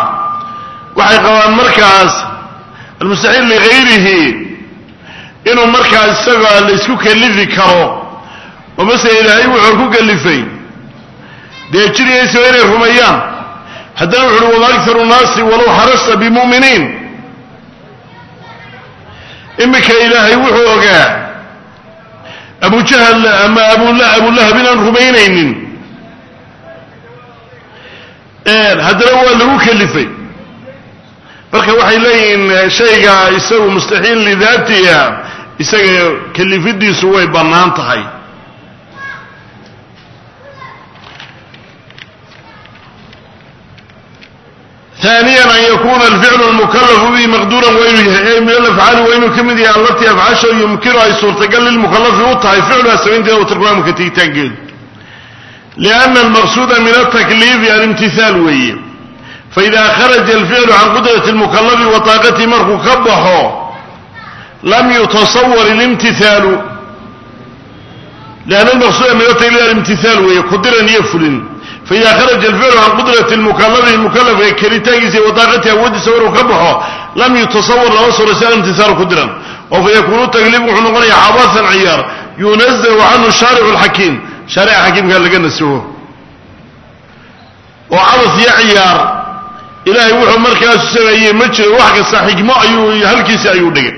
waxay qabaan markaas almustaxiil ligayrihi inuu markaa isaga la isku kelifi karo. Oo masele ilaahay wuxuu ku kelifay dee jiriyaysa waa inay rumeeyaan haddana wuxu uhi wama akharu nnaasi walow xarasta bimu'miniin. Iminka ilaahay wuxuu ogaa abujahal ama abulahab inaan rumaynaynin. Haddana waa lagu kelifay marka waxay leeyihiin shayga isagu mustaxiil lidaatiha isaga kelifidiisu way bannaan tahay ثaaniya an yakuna alficlu lmukalafu bihi maqduuran waa inuu yahay. Ey min alafcaali waa inuu ka mid yahay allatii afcasha yumkinu ay suurtagal lilmukhalafi u tahay ficluha ah, samaynteeda wa tilmaamka tegitaankeedu liana almaqsuuda min altakliifi alimtihaal weeye. Faida kharaja alficlu can qudrati lmukalafi wa taaqatihi markuu ka baxo lam yutasawar ilimtiaalu liana almaqsuuda min altakliif alimtihaal weeye qudiran iyo fulin faida kharaja alficlu can qudrati lmukalafi mukalafka kelitaankiisa iyo wataaqatihi awoodiisa markuu ka baxo lam yutasawar lama suraysa alimtihaalu kudiran oo fayakunu tagliif wuxuu noqonaya cabasan ciyaar yunazahu canhu shaaricu lxakiim shaarica xakiimka laga nasaho oo cabas iyo ciyaar ilaahay wuxuu markaasu sameeyey ma jiro wax kasta xikmo ayuu halkiisi ayuu dhigay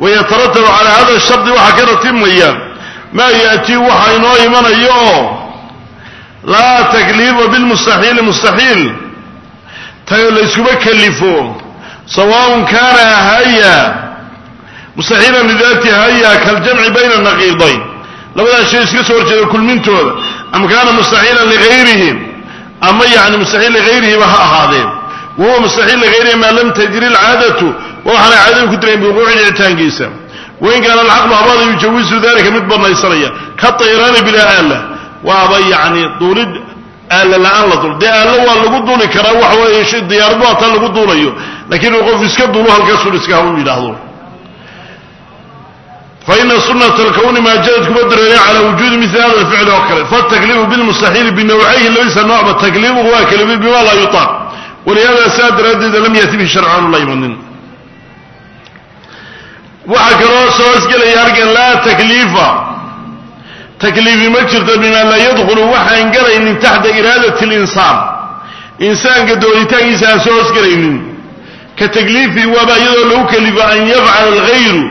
wayataratabu calaa hada shardi waxaa ka ratibmaya maa yaatii waxa inoo imanayo oo laa takliifa bilmustaxiili mustaxiil layskuma kalifo sawaءn kana haya. Mustaxiilan lidaati haya kaljamci bayna naqiidayn labadaas shay iska soo horjeeda kulmintooda. Ama kaana mustaxiilan ligayrihi ama yani mustaxiil ligayrihiba ha ahaadeen. Wahuwa mustaxiil ligayrihi maa lam tajri lcaadatu wa waxaana caadadu ku dirayn biwuquuci dhicitaankiisa wain kaana alcaqlu habaada yujawisu dalika mid banaysanaya ka tayraani bilaa aala waaba yani duulid aalla la'aan la dul dee aallo waa lagu duuli karaa waxa weeye diyaarad waa taa lagu duulayo lakiin uu qof iska duulo halkaasuu iska haw yidhaahdo. Faina sunata alkawni maa jadad kuma dareeray cala wujuudi mili hada alficli oo kale fatakliifu bilmustaxiili binawcayhi labisa noocba takliifuhu waa kalifi bima laa yutaaq walihada saa daraaddeeda lam yati bihi sharcaanu la imanin. Waxaa kaloo soo hosgelaya halkan laa takliifa takliifi ma jirto bima laa yadkhulu waxaan gelaynin taxta iraadati linsaan insaanka doonitaankiisa aan soo hosgelaynin ka takliifi waaba iyadoo lagu kalifo an yafcala algayru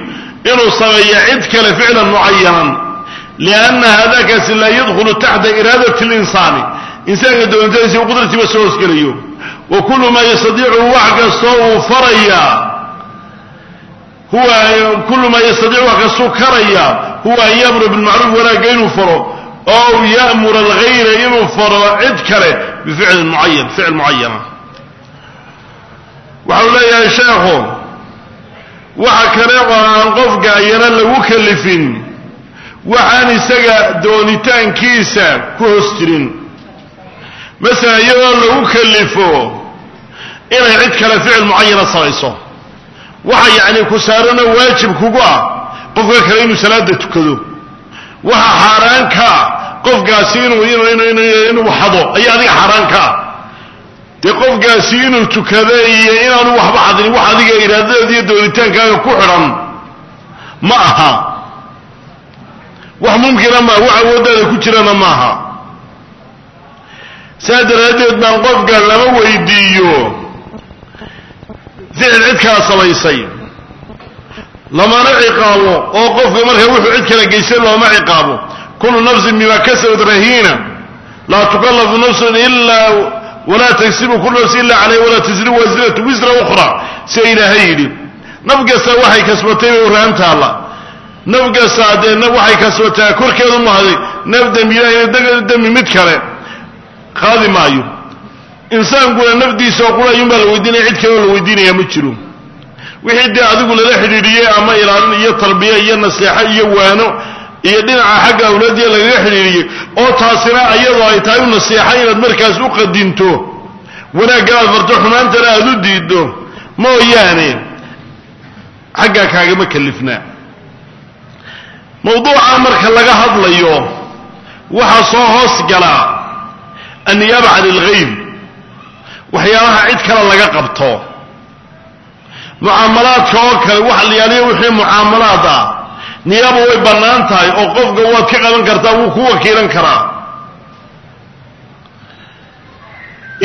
inuu sameeyo cid kale ficlan mucayanan lianna hadakaasi laa yadkhulu taxta iraadati linsaani insaanka doonitaankiisa qudratiiba soo hosgelayo wa kullu maa yastadiicu wax kastoo uu farayaa huwa kullu maa yastadiicu wax kastuu karaya huwa an yamura bilmacruuf wanaagga inuu faro ow ya'mura algayra inuu faro cid kale bificlin mucayan ficil mucayana waxau leeyahay sheekhu waxa kale oo aan qofka ayana lagu kalifin. Waxaan isaga doonitaankiisa ku hoos jirin. Masalan iyadoo lagu kalifo inay cid kale ficil mucayana samayso waxa yacni ku saarana waajib kugu ah qofka kale inuu salaada tukado. Waxa xaaraan ka qofkaasi inuu inuu xado ayaa adiga xaaraan ka ah. Dee qofkaasi inuu tukado iyo inaanu waxba xadin wax adiga iraadadeeda iyo doonitaankaaga ku xidhan ma aha. Wax mumkina maaha wax awooddaada ku jirana maaha saa daraaddeed baan qofka lama weydiiyo ficil cid kala samaysay. Lamana ciqaabo oo qofka marka wuxuu cid kala geystay looma ciqaabo. Kullu nafsin bima kasabat rahiina. Laa tukallafu nafsun ilaa walaa tagsibu kullu nafsin illa calayha walaa tasribu wasiratu wisra ukhra sida ilaahay yidhi. Naf kasta waxay kasbatay bay rahan taalla. Naf kasta dee waxay kasbataa korkeedu mahaday naf dembiyana dembi mid kale. Qaadi maayo insaankuna nafdiisa oo qura ayuunbaa la weydiinaya cid kaleo la weydiinaya ma jiro. Wixii dee adigu lala xidhiidhiyey ama ilaalin iyo tarbiya iyo naseexo iyo waano iyo dhinaca xagga awlaadiya lagaga xidhiidhiyey oo taasina iyadoo ay tahay u naseexa inaad markaas u qadinto wanaagga aad xumaantana aad u diiddo mooyaane xaggaa kaagama kalifnaa mawduuca marka laga hadlayo waxaa soo hoos galaa anniyaaba can ilghayb waxyaalaha cid kale laga qabto. Mucaamalaadka oo kale wax layaaliyo wixii mucaamalaad ah niyaaba way bannaan tahay oo qofka waad ka qaban kartaa wuu ku wakiilan karaa.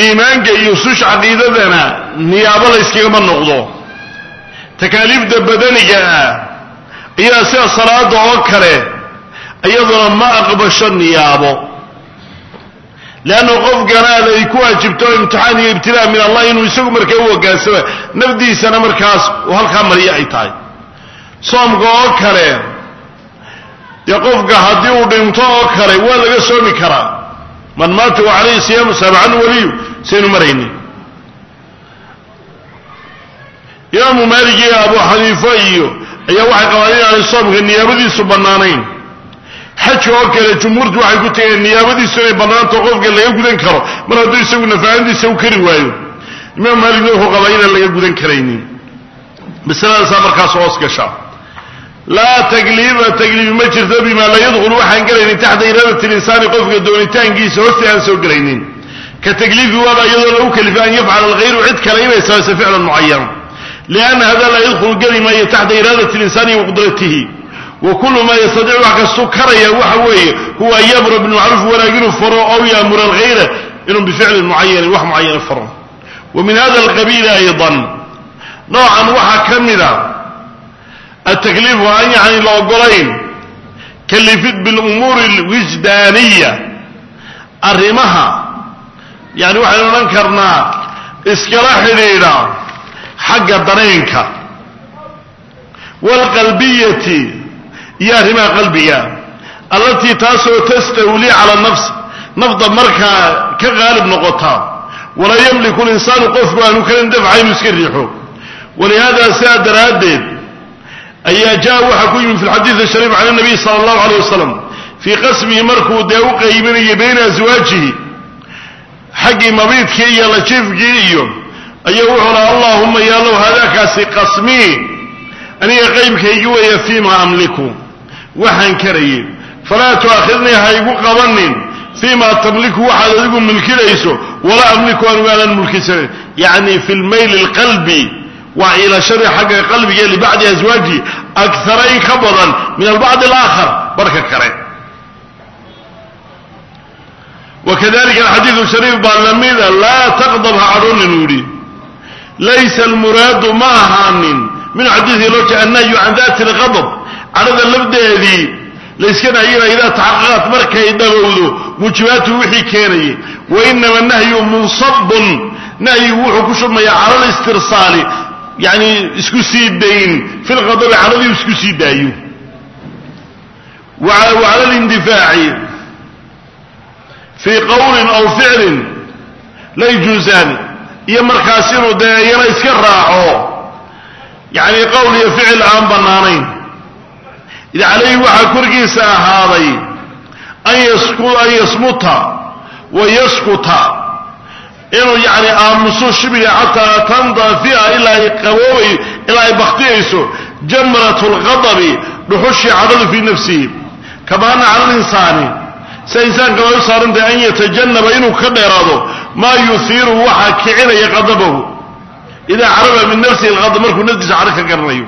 Iimaanka iyo usush caqiidadana niyaabo layskagama noqdo. Takaaliifda badaniga ah ayaa sida salaada oo kale iyaduna ma aqbasho niyaabo leanna qofkanaada ay ku waajibto imtixaan iyo ibtilaa min allah inuu isagu markaa u hogaansama nafdiisana markaas halkaa mariya ay tahay soomka oo kale dee qofka haddii uu dhinto oo kale waa laga soomi karaa man maata wa calayhi siyaamu saabacan waliyu saynu marayni imaamu maalik iyo abu xaniifa iyo ayaa waxay qabaan inaanay soomka niyaabadiisu bannaanayn xajka oo kale jumhuurtu waxay ku tegeen niyaabadiisu inay bannaanto qofka laga gudan karo mar hadduu isagu nafahantiisa u kari waayo. Imaam maaligna wuxuu qabaa inaan laga gudan karaynin. Masaladaasaa markaas hoos gasha laa takliifa takliifi ma jirto bima la yadkhulu waxaan gelaynin taxta iraadati linsaani qofka doonitaankiisa hoosta aan soo gelaynin. Ka takliifi waaba iyadoo lagu kalifa an yafcala alghayru cid kale inay samayso ficlan mucayan lianna hada laa yadkhulu geli maayo taxta iraadati linsani wa wa kullu maa yastadiicu wax kastuu karaya waxa weeye huwa an yamura bilmacruuf wanaag inuu faro aw yaamura alghayra inuu bificlin mucayanin wax mucayana faro wa min hada alqabiili aydan noocan waxaa ka mida altakliif waa an yani la ogolayn kalifid bilumuuri alwijdaaniya arrimaha yani waxaynu odhan karnaa iskala xidhiidha xagga dareenka waalqalbiyati iyo arrimaha qalbiga allatii taasoo tastawlii cala nafs nafda markaa ka qaalib noqota. Walaa yamliku linsaanu qofku aanu karin dafca inuu iska riixo. Walihada sidaa daraaddeed ayaa jaa waxaa ku yimi fi lxadiid ashariif can nabiy sala allahu aleyh wasalam fii qasmihi markuu dee u qaybinayay bayna aswaajihi xaggii mabiidkii iyo lajiifkii iyo ayuu wuxuu laha allahuma yaalow haadaakaasi qasmii aniga qaybkaygi weeya fiima amliku waxaan karayay falaa tu'aakhidnii ha igu qabanin. Fiima tamliku waxaad adigu mulkinayso walaa amliku anigu aanan mulkisanin. Yacni fi lmayli alqalbi waa iilashadii xagga qalbiga libacdi aswaaji akara in ka badan min albacdi alaakhar barka kale wakadalika alxadiidu shariif baa lamida laa taqdab ha cadhoonin uu laysa almuraadu ma ahaanin. Min xadiidii loo jee annahyu can dati alqadab cadhada lafdeedii layska nahyina idaa taxaqaqat markay dhabowdo muujibaatu wixii keenayay. Wa inama nahyu munsabun nahyigu wuxuu ku shubmayaa cala listirsaali isku sii dayn fi lqadabi cadhadii isku sii daayo. Wa cala lindifaaci fii qowlin aw ficlin la yjuusaani iyo markaas inuu dee iyana iska raaco. Yani qowl iyo ficil aan bannaanayn id calayhi waxaa korkiisa ahaaday an yasmuta wa yaskuta inuu yani aamuso shibiga xataa tandafia ilaa ay qaboobay ilaa ay baktiyayso jamrat lqadabi dhuxushii cadhadu fii nafsihi. Kama ana cala linsaani sida insaanka way u an yatajanaba inuu ka dheeraado maa yuhiiru waxa kicinaya qadabahu. Idaa caraba min nafsihi alqadab markuu naftiisa cadho ka garanayo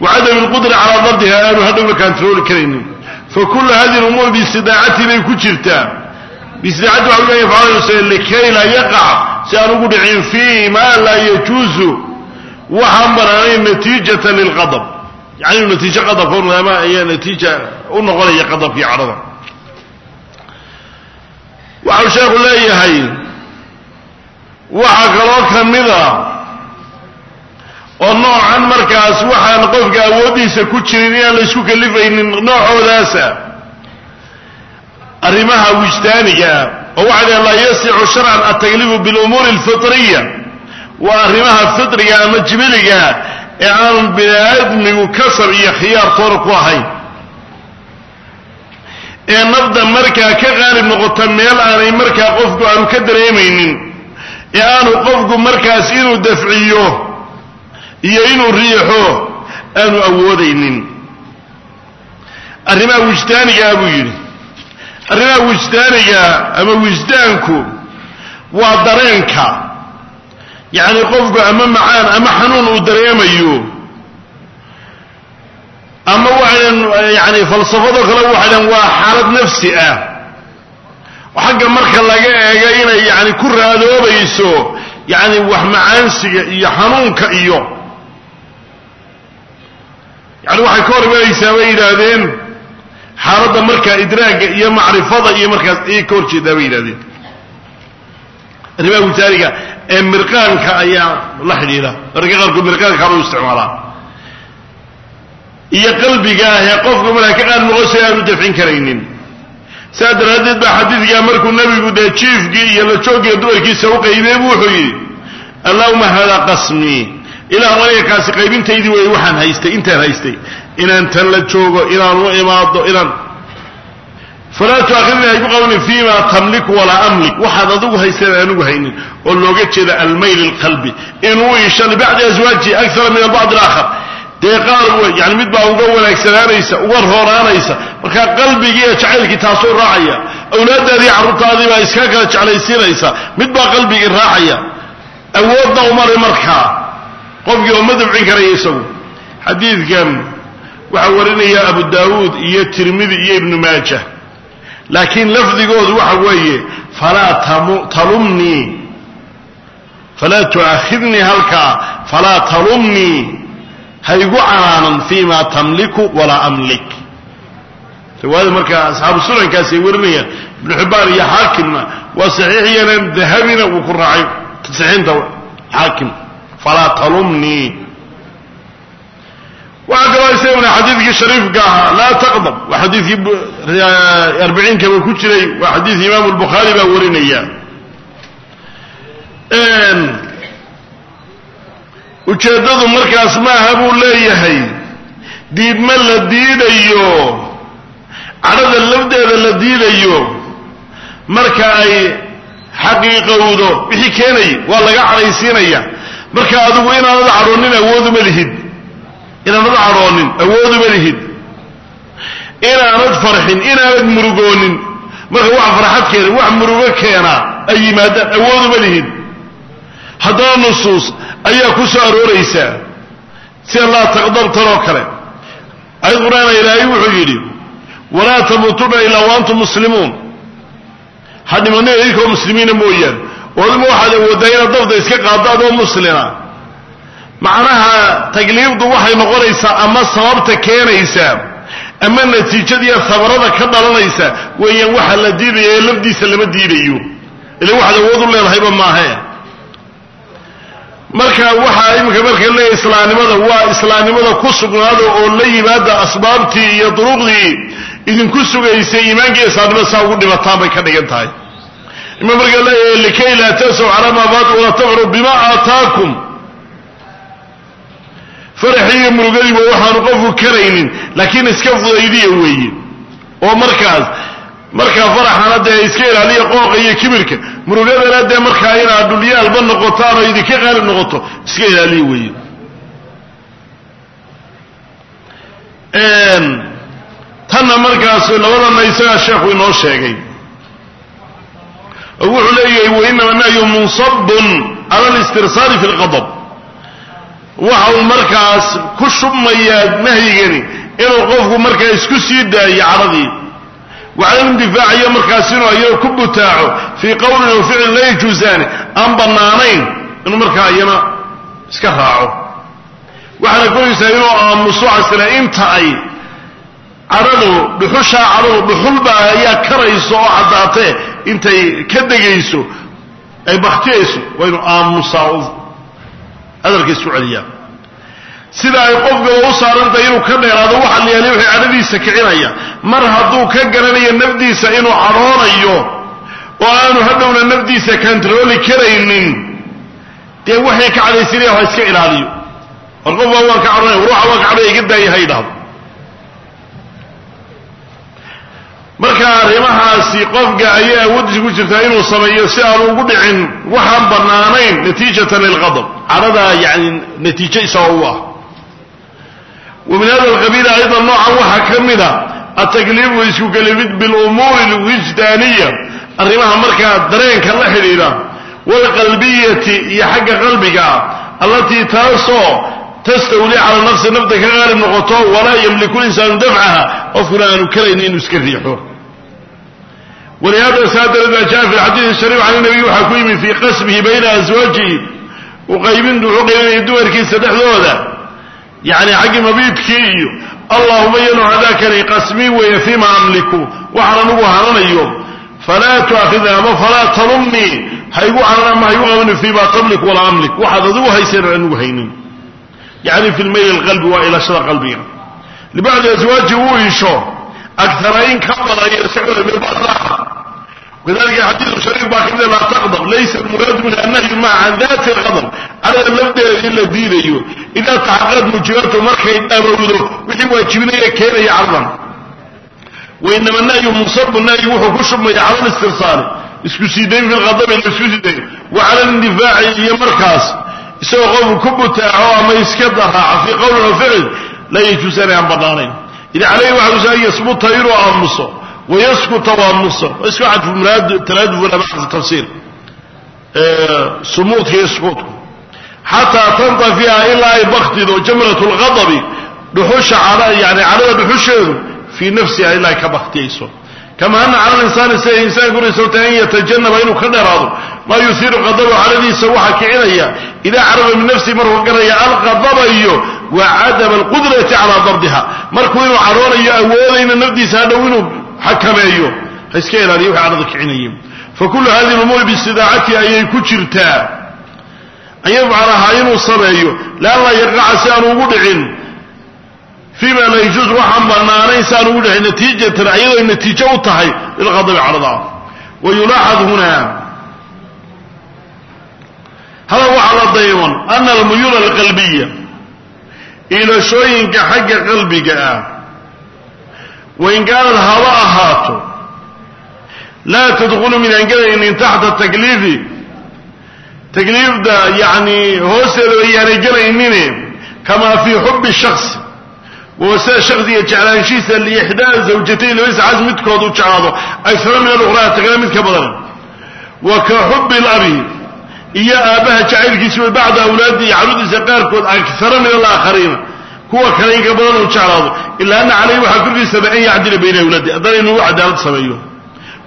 wa cadami lqudra calaa dabdiha aanu hadhowna kaantarooli karaynin. Fakulu hadihi lumuur biistidaacati bay ku jirtaa. Biistidaacati waxa uga yafcalaysa likay laa yaqac si aan ugu dhicin fii ma laa yajuusu waxaan banaanayn natiijata lilqadab. Yani inuu natiijo qadabka ama ayaa natiija u noqonaya qadabkii cadhada. Waxau sheekhu leeyahay waxaa kaloo ka mida oo noocan markaas waxaan qofka awooddiisa ku jirin inaan la isku kalifaynin noocoodaasa. Arrimaha wijdaaniga oo waxay dhahen laa yasicu sharcan altaklifu bilumuuri alfitriya. Waa arrimaha fitriga ama jibiliga ee aan bini aadmigu kasab iyo khiyaartoona ku ahayn ee nafda markaa ka qaalib noqota meel aanay markaa qofku aanu ka dareemaynin. Ee aanu qofku markaas inuu dafciyo iyo inuu riixo aanu awoodaynin. Arrimaha wijdaanigaa buu yidhi. Arrimaha wijdaaniga ama wijdaanku waa dareenka. Yacni qofku ama macaan ama xanuun uu dareemayo ama waxaydhan yani falsafadoo kale waxaydhan waa xaalad nafsi ah. Xagga marka laga eega inay yani ku raadoobayso yani wax macaansiga iyo xanuunka iyo yani waxay ka hor imanaysaa bay yidhaahdeen xaaladda markaa idraagga iyo macrifada iyo markaas ayay ka hor jeedaa bay yidhahdeen arrimaha wisaaniga ee mirqaanka ayaa la xidhiidha. Mararka qaarkood mirqaanka kaluu isticmaalaa. Iyo qalbiga ah ee qofku markaa ka qaad noqoshay aanu dafcin karaynin. Saa daraaddeed baa xadiidkaa markuu nebigu dee jiifkii iyo la jooggiiyo dumarkiisa u qaybiyey bu wuxuu yidhi allahuma hada qasmii ilah aniga kaasi qaybintaydii weeye waxaan haystay intaan haystay? Inaan tan la joogo inaan u imaado inaan falaa tuaakhidni haygu qabanin fiima tamliku walaa amlik. Waxaad adigu hayseen aanigu haynin oo looga jeeda almayl alqalbi. Inuu iisho libacdi aswaajihi akara min albacd alaakhar. Dee qaar yani mid baa uga wanaagsanaanaysa uga rooraanaysa markaa qalbigii iyo jacaylkii taasuu raacaya. Awlaaddaadii carruurtaadii baa iska kala jeclaysiinaysa mid baa qalbigii raacaya. Awoodna umari markaa qofkii oo ma dabcin karaya isagu. Xadiidkan waxaa warinaya abu daawuud iyo tirmidi iyo ibnu maaja. Laakiin lafdigoodu waxa weeye falaa talumnii. Falaa tu'aakhidnii halkaa. Falaa talumnii. Haygu canaanan fima tamliku walaa amlik. Riwaayada markaa asxaabu sunankaasi ay warinayaan ibnu xibbaan iyo xaakimna waa saxiixiyana dahabina wuu ku raacay. Tasxiinta xaakim falaa talumnii waxaa kaloo isaguna xadiidkii shariifka ahaa laa taqdab waa xadiidkii arbiciinkaba ku jiray waa xadiid imaamu lbukhaari baa warinaya ujeeddadu markaas maaha buu leeyahay diidma la diidayo cadhada lafdeeda la diidayo marka ay xaqiiqowdo wixii keenay waa laga cadhaysiinaya marka adigu inaanad cadhoonin awooduma lihid. Inaanad cadhoonin awooduma lihid. Inaanad farxin inaanad murugoonin. Marka wax farxad keena wax murugo keena ay yimaadaan awooduma lihid. Haddana nusuus ayaa ku soo arooraysaa sida laa taqdabtan oo kale. Ayad qur'aana ilaahay wuxuu yidhi walaa tamuutuna ilaa wa antum muslimuun. Ha dhimanina idinkoo muslimiina mooyaan oo adigu waxaad awoodaa inaad dafda iska qaaddo adoo muslima. Macnaha takliifdu waxay noqonaysaa ama sababta keenaysaa ama natiijadiiyo sabarada ka dhalanaysa weeyaan waxa la diidaya ee lafdiisa lama diidayo ila waxaad awood u leedahayba maahe. Marka waxaa iminka marka leeyahy islaamnimada waa islaamnimada ku sugnaada oo la yimaada asbaabtii iyo duruqdii idinku sugaysay iimaankiiyo islaamnimada saa ugu dhibataan bay ka dhigan tahay ima marka leeyahay likay laa tasaw calaa maa faat wala tafru bima aataakum. Faraxiiyo murugadiiba waxaanu qofku karaynin laakiin iska fudaydiya weeye. Oo markaas markaa faraxana dee iska ilaaliya qooqa iyo kibirka. Murugadana dee markaa inaad dhulyaalba noqotaan oo idinka qaalib noqoto iska ilaaliya weeye. Tanna markaas labadana isagaa sheekhu inoo sheegay wuxuu leeyahay wainama nahyu munsabun cala listirsaali fi lqadab waxa uu markaas ku shubmayaa nahyigani inuu qofku markaa isku sii daayo cadhadii waxaa indifaacayo markaas inuu ayao ku butaaco fii qowlin aw ficlin la yajuusaani aan bannaanayn inuu markaa iyana iska raaco. Waxaana koraysaa inuu aamuso casila inta ay cadhadu dhuxushaa cadhadu dhuxulbaa ayaa karayso oo caddaatee intay ka degayso ay baktiyayso waa inuu aamusaa oo hadalka isku celiyaa sida ay qofkaba u saarantahay inuu ka dheeraado waxa la waxay cadhadiisa kicinaya. Mar hadduu ka garanayo nafdiisa inuu cadhoonayo oo aanu hadhowna nafdiisa kantarooli karaynin dee waxay ka cadhaysinaya ha iska ilaaliyo. War qof waa waan ka cadhoonaya war waan ka cadhaya iga daaya ha yidhahdo marka arrimahaasi qofka ayay awoodiisa ku jirtaa inuu sameeyo si aanu ugu dhicin waxaan bannaanayn natiijatan lilqadab cadhadaa yani natiijo isagoo u ah. Wa hada alqabiila aydan noocan waxaa ka mida atakliifu iskugelimid bilumuuri alwijdaaniya arrimaha markaa dareenka la xidhiidha waalqalbiyati iyo xagga qalbiga allatii taasoo tastawli cala nafsi nafta ka qaalib noqoto walaa yamliku linsaanu dafcaha qofkuna aanu karaynin inuu iska riixo. Walihada saa dareed baa jaa fi lxadiid shariif can nabiy waxaa ku yimid fii qasmihi bayna aswaajihi uqaybin wuxuu qaybinaya dumarkiisa dhexdooda. Yani xaggii mabiidkii iyo allahuma yanu hadaakani qasmii weeye fima amliku. Waxaan anugu hananayo falaa tuaakhidna ama falaa talumnii. Haygu hanan ama haygu qabani fima tamlik walaa amlik. Waxaad adigu hayseen aan anugu haynin yani fi lmayl alqalbi waa ilashada qalbiga. Libacdi aswaaji uu isho agtarayn ka badaya kadalika xadiidu shariif baa kamida laa taqdab laysa almuraadu min annahyu maca can dati alqadab cadada lafdeeda in la diidayo idaa taxaqad mujibatu markay dhabowdo wixii waajibinaya keenaya cardan. Wainama nahyu musabu nahyi wuxuu ku shubmaya cala listirsaali isku siidayn fi lqadabi la isku siidayn wa cala lindifaaci iyo markaas isagoo qofku ku butaaco ama iska daraaca fii qowlin aw ficil laa yajuusan aan banaanayn ida caleyhi waxa kusa an yasbuta inuu aamuso wayaskuta u isku cadfu talaaduf wala bacdu tafsiir. Sumuudka iyo sukuudku xataa tantafiha ilaa ay baktido jamrat lqadabi dhuxusha yani cadhada dhuxusheedu fii nafsiha ilaa ay ka baktiyayso kama ana cala linsaani sida insaanka unaysabta an yatajanaba inuu ka dheeraado maa yuhiiru qadabu cadhadiisa waxaa kicinaya idaa carafa min nafsihi markuu garanaya alqadaba iyo wa cadama calaa dardiha markuu inuu cadhoonayo awoodayna nafdiisa hadhow inuu xakameeyo ha iska ilaaliyo wixii cadhada kicinayay fakulu hadihi lumuuri biistidaacati ayay ku jirtaa an yafcalahaa inuu sameeyo lianlaa yaqaca si aanu ugu dhicin fima la yajuuz waxaan banaanayn si aanu ugu dhicin natiijatan ayadoo natiijo u tahay lilqadabi cadhada wa yulaaxad hunaa hada waxaa la dayman ana almuyuula alqalbiya iilashooyinka xagga qalbiga ah wain kaanad haba ahaato laa tadkhulu midaan gelaynin taxta takliifi takliifda yani hoosteeda ayaanay gelaynine kamaa fii xubi shaksi wa sida shaksiga jeclaanshihiisa liixdaa zawjatayn labadiisa cas midkood u jeclaado agsara min alukhraa tagana mid ka badan wa ka xubi labi iyo aabbaha jacaylkiisa way bacda awlaadi iyo caruurdiisa qaarkood agsara min alaakhariina kuwa kale inka badan uu jeclaado ilaa ana calayhi waxaa korkiisaba an yacdila bayna awlaadi haddana inuu cadaalad sameeyo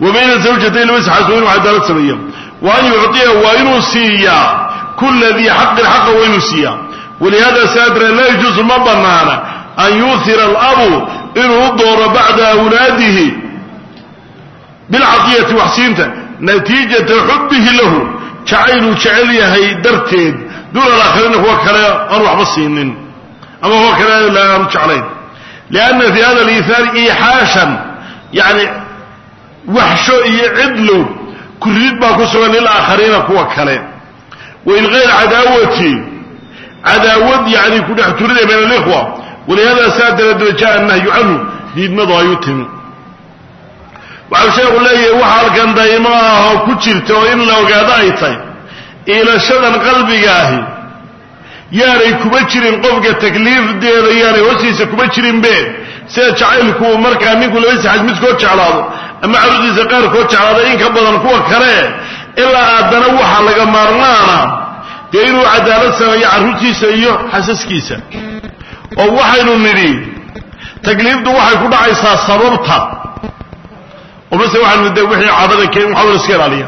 wa bayna zawjatayn labadiisa xas waa inuu cadaalad sameeyo wa an yucطiya waa inuu siiyaa kula dii xaqin xaqa waa inuu siiyaa walihada saadra laa yajuusu ma banaana an yuuhira alabu inuu u dooro bacda awlaadihi bilcadiyati waxsiinta natiijata xubbihi lahu jacayluu jecel yahay darteed duuna alaakhariina kuwa kale aan waxba siinin ama kuwa kale aanu jeclayn lianna fi hada aliihaari iixaashan yani waxsho iyo cidlo kurid baa ku sugan lilaakhariina kuwa kale wain hayr cadaawati cadaawad yani ku dhex turida bayna alikhwa walihada saa daraaddeed jaa nahyu canhu diidmadu ayuu timi. Waxau sheekhu leeyahay waxa halkan daymo ah oo ku jirta oo in la ogaado ay tahay iilashadan qalbiga ahi yaanay kuma jirin qofka takliifdeeda yaanay hoostiisa kuma jirinbe sida jacaylku markaa ninku labadiisa midkood jeclaado ama caruurtiisa qaarkood jeclaado in ka badan kuwa kale ilaa aadana waxa laga maarmaana dee inuu cadaalad sameeyo carruurtiisa iyo xasaskiisa oo waxaynu nidhi takliifdu waxay ku dhacaysaa sababta. Oo mase waxaynu wixii cadhada keen waxaa iska ilaaliya.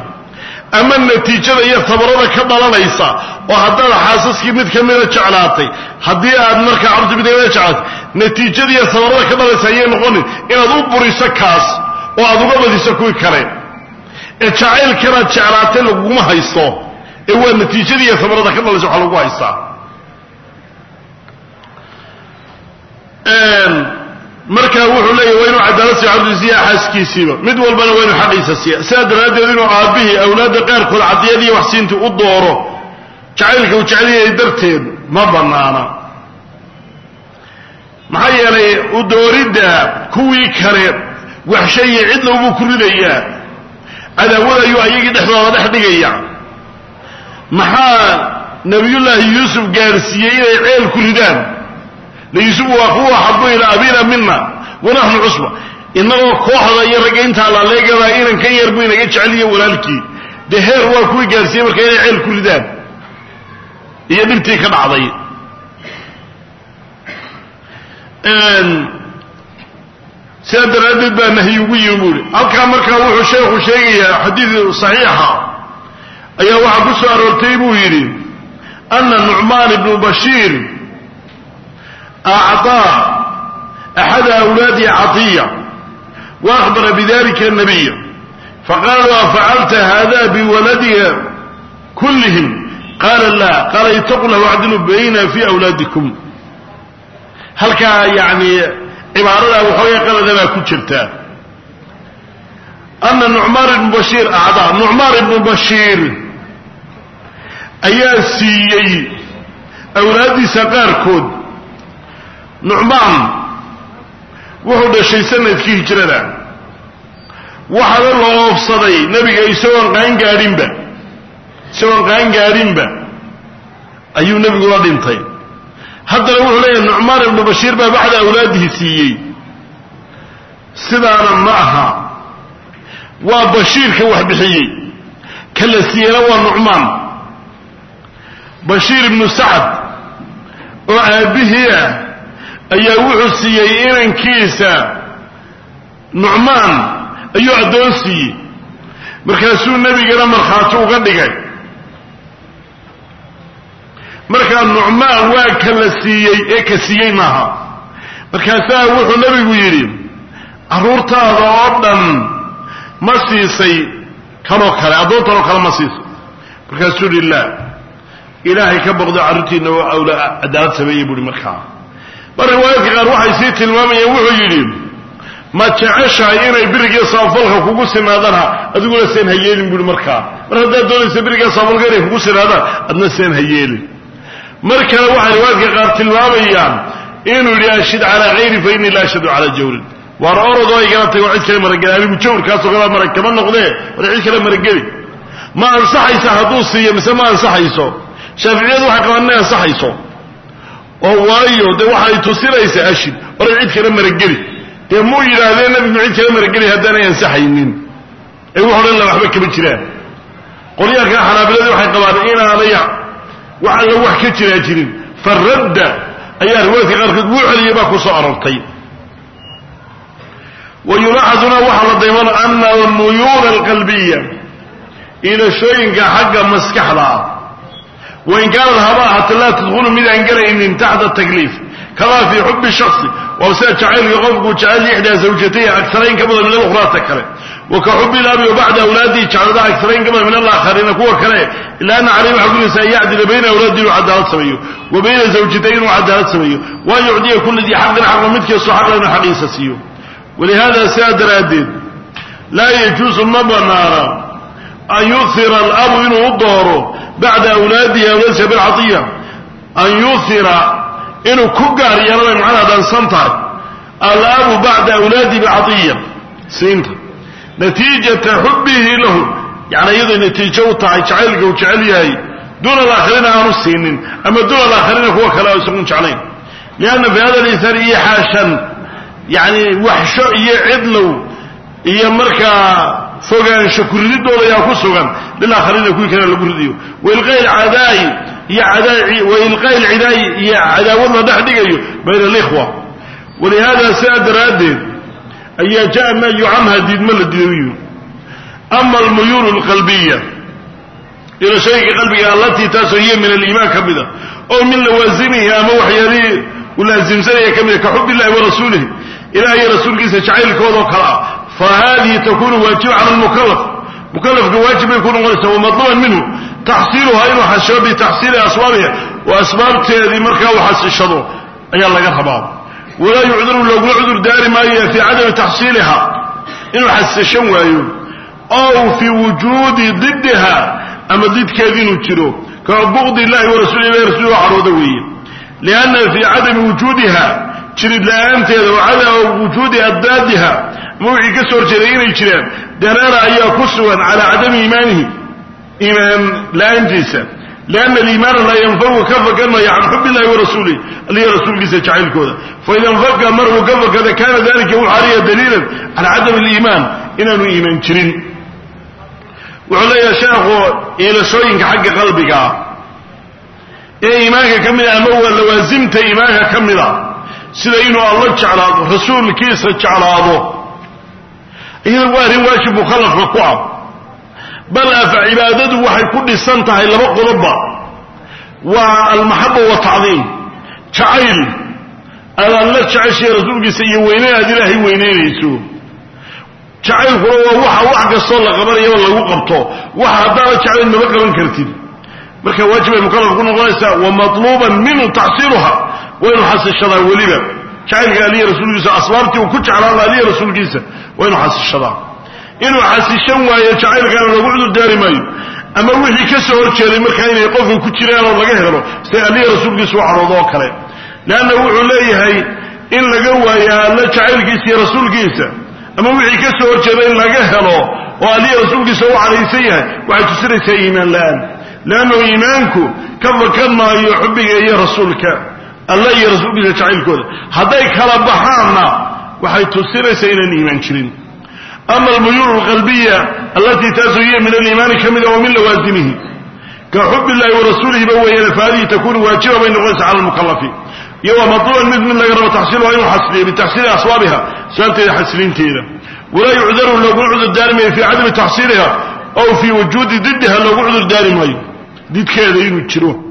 Ama natiijada iyo tabarada ka dhalanaysa oo haddaad xaasaskii mid ka mida jeclaatay haddii aad markaa carruurta mid kamida jeclaatay natiijada iyo tabarada ka dhalanaysa ayay noqonin inaad u buriso kaas oo aad uga badiso kuwii kale. Ee jacaylkanaad jeclaatay laguma haysto ee waa natiijada iyo tabarada ka dhalaysa waxa lagu haystaa markaa wuxuu leeyahy waa inuu cadaalad siiyo cabdisiiya xaaskiisiiba. Mid walbana waa inuu xaqiisa siiya. Sidaa daraaddeed inuu aabbihii awlaadda qaarkood cadiyadiiyo waxsiintii u dooro jacaylka uu jecelyahay darteed ma bannaana. Maxaa yeelay u dooridda kuwii kale waxshaye cidlow buu ku ridayaa cadaawad ayuu ayagii dhexdooda dhex dhigaya maxaa nabiyullaahi yuusuf gaadhsiiyey inay ceel ku ridaan layusuf waa kuwa axabu ilaa abina mina wanaxnu cusba. Inagoo kooxda iyo ragga intaa laleegabaa inan kan yar buu inaga jeceliyo walaalkii. Dee heer waa kuwii gaarsiiyey marka inay ceel ku ridaan iyo dhibtii ka dhacday. Sidaa daraaddeed baa nahyi ugu yimi buuhi halkaa markaa wuxuu sheekhu sheegayaa xadiid saxiixa ayaa waxaa ku soo aroortay buu yidhi ana nucmaan ibnu bashiir أعطى أحد أولاده عطية وأخبر بذلك النبي فقال أفعلت هذا بولدها كلهم قال لا قال اتقوا له واعدلوا بين في أولادكم هل كان يعني عبارة وحوية قال ذا كتشرتا أن نعمار بن بشير أعطى نعمار بن بشير أياسيي أولادي سقار كود nucmaan wuxuu dhashay sannadkii hijrada. Waxaana la oofsaday nebiga isagoon qaangaadhinba isagoon qaangaadhinba ayuu nebigula dhintay. Haddana wuxuu leeyahay nucmaan ibnu bashiir baa bacda awlaadihi siiyey. Sidaana ma aha. Waa bashiirka wax bixiyey ka la siiyeyna waa nucmaan bashiir ibnu sacad oo aabbihii ah ayaa wuxuu siiyey inankiisa nucmaan. Ayuu addoon siiyey. Markaasuu nebigana markhaati uga dhigay. Markaa nucmaan waa ka la siiyey ee ka siiyey maaha. Markaasaa wuxuu nebigu yidhi carruurtaada oo dhan ma siisay kanoo kale addoontan oo kale ma siisay. Markaasuu yidhi laa ilaahay ka boqdo carruurtiina oo awla cadaalad sameeyey buuhi markaa mar riwaayadka qaar waxay sii tilmaamayeen wuxuu yidhi ma jeceshahay inay birigiiyo samafalka kugu sinaadana adiguna seen ha yeelin markaa mar haddaad doonaysa birigiiyo samafalka inay kugu sinaadaan adna seen ha mar kale waxay riwaayadka qaar tilmaamayaan inuu yidhi ashhid calaa hayri fa innii ashhadu calaa jawrin. Waar orodoo igala tago cid kale marageli anigu jawrkaasoo kala marag kama noqdee? War cid kale marageli. Ma ansaxaysa hadduu siiyo mise ma ansaxayso? Shaaficiyadu waxay qabaan inay ansaxayso oo waayo dee waxay tusinaysaa ashid. War cid kale marageli. Dee muu yidhaahdee nabigu cid kale marageli haddaanay ansaxaynin ee wuxu odhan la waxba kama jiraan. Qolyaanka xanaabiladii waxay qabaan inaanay wax alla wax ka jiraa jirin. Faradda ayaa riwaayadka qaarkood wuu celiyay baa ku soo aroortay. Wayulaaxaduna waxaa la dayman ana almuyuuna alqalbiya. Iilashooyinka xagga maskaxda ah wain kaanad haba ahata laa tadkhulu mid aan gelaynin taxta takliif kamaa fii xubi shaksi waa sida jacaylka qofkuu jecel ixdaa zawjatay agtarayn ka badan min alukhraata kale wa ka xubi labi wa bacda awlaadihi jeclada agtarayn ka badan min alaakhariina kuwa kale ila ana caleyhi waxaa kulaysa an yacdila bayna awlaadihi inuu cadaalad sameeyo wa bayna zawjatayn inuu cadaalad sameeyo waan yucdiya kula dii xaqin xaqa mid kastoo banaana an yuhira alabu inuu u dooro bacda awlaadihi awlaadisa bilcaiya an yuhira inuu ku gaar yeelana macnaha dansan tahay alabu bacda awlaadihi bilcaiya siinta natiijata xubihi lahu yani iyadoo natiijo u tahay jacaylka uu jecel yahay duuna alaakhariina aanu siinin ama duuna alaakhariina kuwa kale isagun jeclayn lianna fi hada lisan ixaashan yani waxsho iyo cidlow iyo markaa fogaansho kurididooda ayaa ku sugan. Lilakhariina kuwii kale lagu ridiyo. Wailqaa cadaayi iyo wailqaa lcidaayi iyo cadaawad la dhex dhigayo bayna alikhwa. Walihada sidaa daraaddeed ayaa jaa nahyu canha diidma la diidayu ama almuyuulu alqalbiya ilashayga qalbiga allatii taasoo hiya min aliimaan ka mida oo min lawaasimihi ama waxyaalihii u laasimsanaya ka mida ka xub illahi wa rasuulihi rasuulkiisa jacaylkoodao kale ah hadihi takunu waajiba cala lmukalaf mukalafka waajib bay ku noqonaysaa wamatluban minhu. Taxsiiluhaa inuu xasilo bitaxsiili asbaabiha oo asbaabteedii markaa uu xasishado ayaa laga rabaa. Walaa yucdaru loogula cudur daari maayo fii cadami taxsiiliha inuu xasishan waayo ow fii wujuudi didiha ama didkeedi inuu jiro ka buqdi illahi wa rasuli ilahi rasul cadhooda weeye. Lianna fii cadami wujuudiha jirid la'aanteeda wa cadama wujuudi addaadiha ama wixii ka soo horjeeday inay jiraan dalaala ayaa ku sugan calaa cadami iimaanihi iimaan la'aantiisa. Lianna aliimaana laa yanfaku ka fakanmaya can xub illahi wa rasuulih alihi rasuulkiisa jacaylkooda. Faida infaka markuu ka fakada kana dalika wuxaaliya daliilan calaa cadami aliimaan inaanu iimaan jirin. Wuxuu leeyahay sheekhu iilashooyinka xagga qalbiga. Ah ee iimaanka ka mid a ama waa lawaasimta iimaanka ka mid a sida inuu alla jeclaado rasuulkiisa jeclaado. Iyada waa arrin waajib mukallafka ku ah. Bal afa cibaadadu waxay ku dhisan tahay laba qodobba. Waa almaxaba watacdiim jacayl aad alla jeceshahay rasuulkiisa iyo weyneyn aad ilaahay weyneynayso. Jacaylkuna waa waxa wax kastoo la qabanayaba lagu qabto. Waxa haddaana jeclayn maba qaban kartid marka waajib ay mukallaf ku noqonaysaa wa matluuban minhu taxsiiluha waa inuu xasishadaa weliba. Jacaylka aliya rasuulkiisa asbaabtii uu ku jeclaan la aliya rasuulkiisa waa xasishadaa. Inuu xasishan waayo jacaylkaana lagu cudur daari maayo ama wixii ka soo horjeeday markaa inay qofka ku jiraan oo laga helo sida aliya rasuulkiisa u cadhoodo oo kale. Leanna wuxuu leeyahay in laga waayo alla jacaylkiisa iyo rasuulkiisa ama wixii ka soo horjeeda in laga helo oo aliya rasuulkiisa u cadhaysan yahay. Waxay tusinaysaa iimaan la'aan leannu iimaanku ka fakan maayo xubbiga iyo rasuulka alla iyo rasuulkiisa jacaylkooda hadday kala baxaanna waxay tusinaysaa inaan iimaan jirin ama almuyuul alqalbiya allatii taasu hiya min aliimaani ka mida wa min lawaasimihi ka xub illahi wa rasuulihiba weeyaan fahadihi takunu waajiba bay noqonaysa cala lmukalafi iyo waa matluban mid mid laga rabo taxsiiluha inuu xasiliyo bitaxsiili asbaabiha sababteeda xasilinteeda walaa yucdaru loogu cudur daari maayo fii cadami taxsiiliha aw fii wujuudi didiha loogu cudur daari maayo didkeeda inuu jiro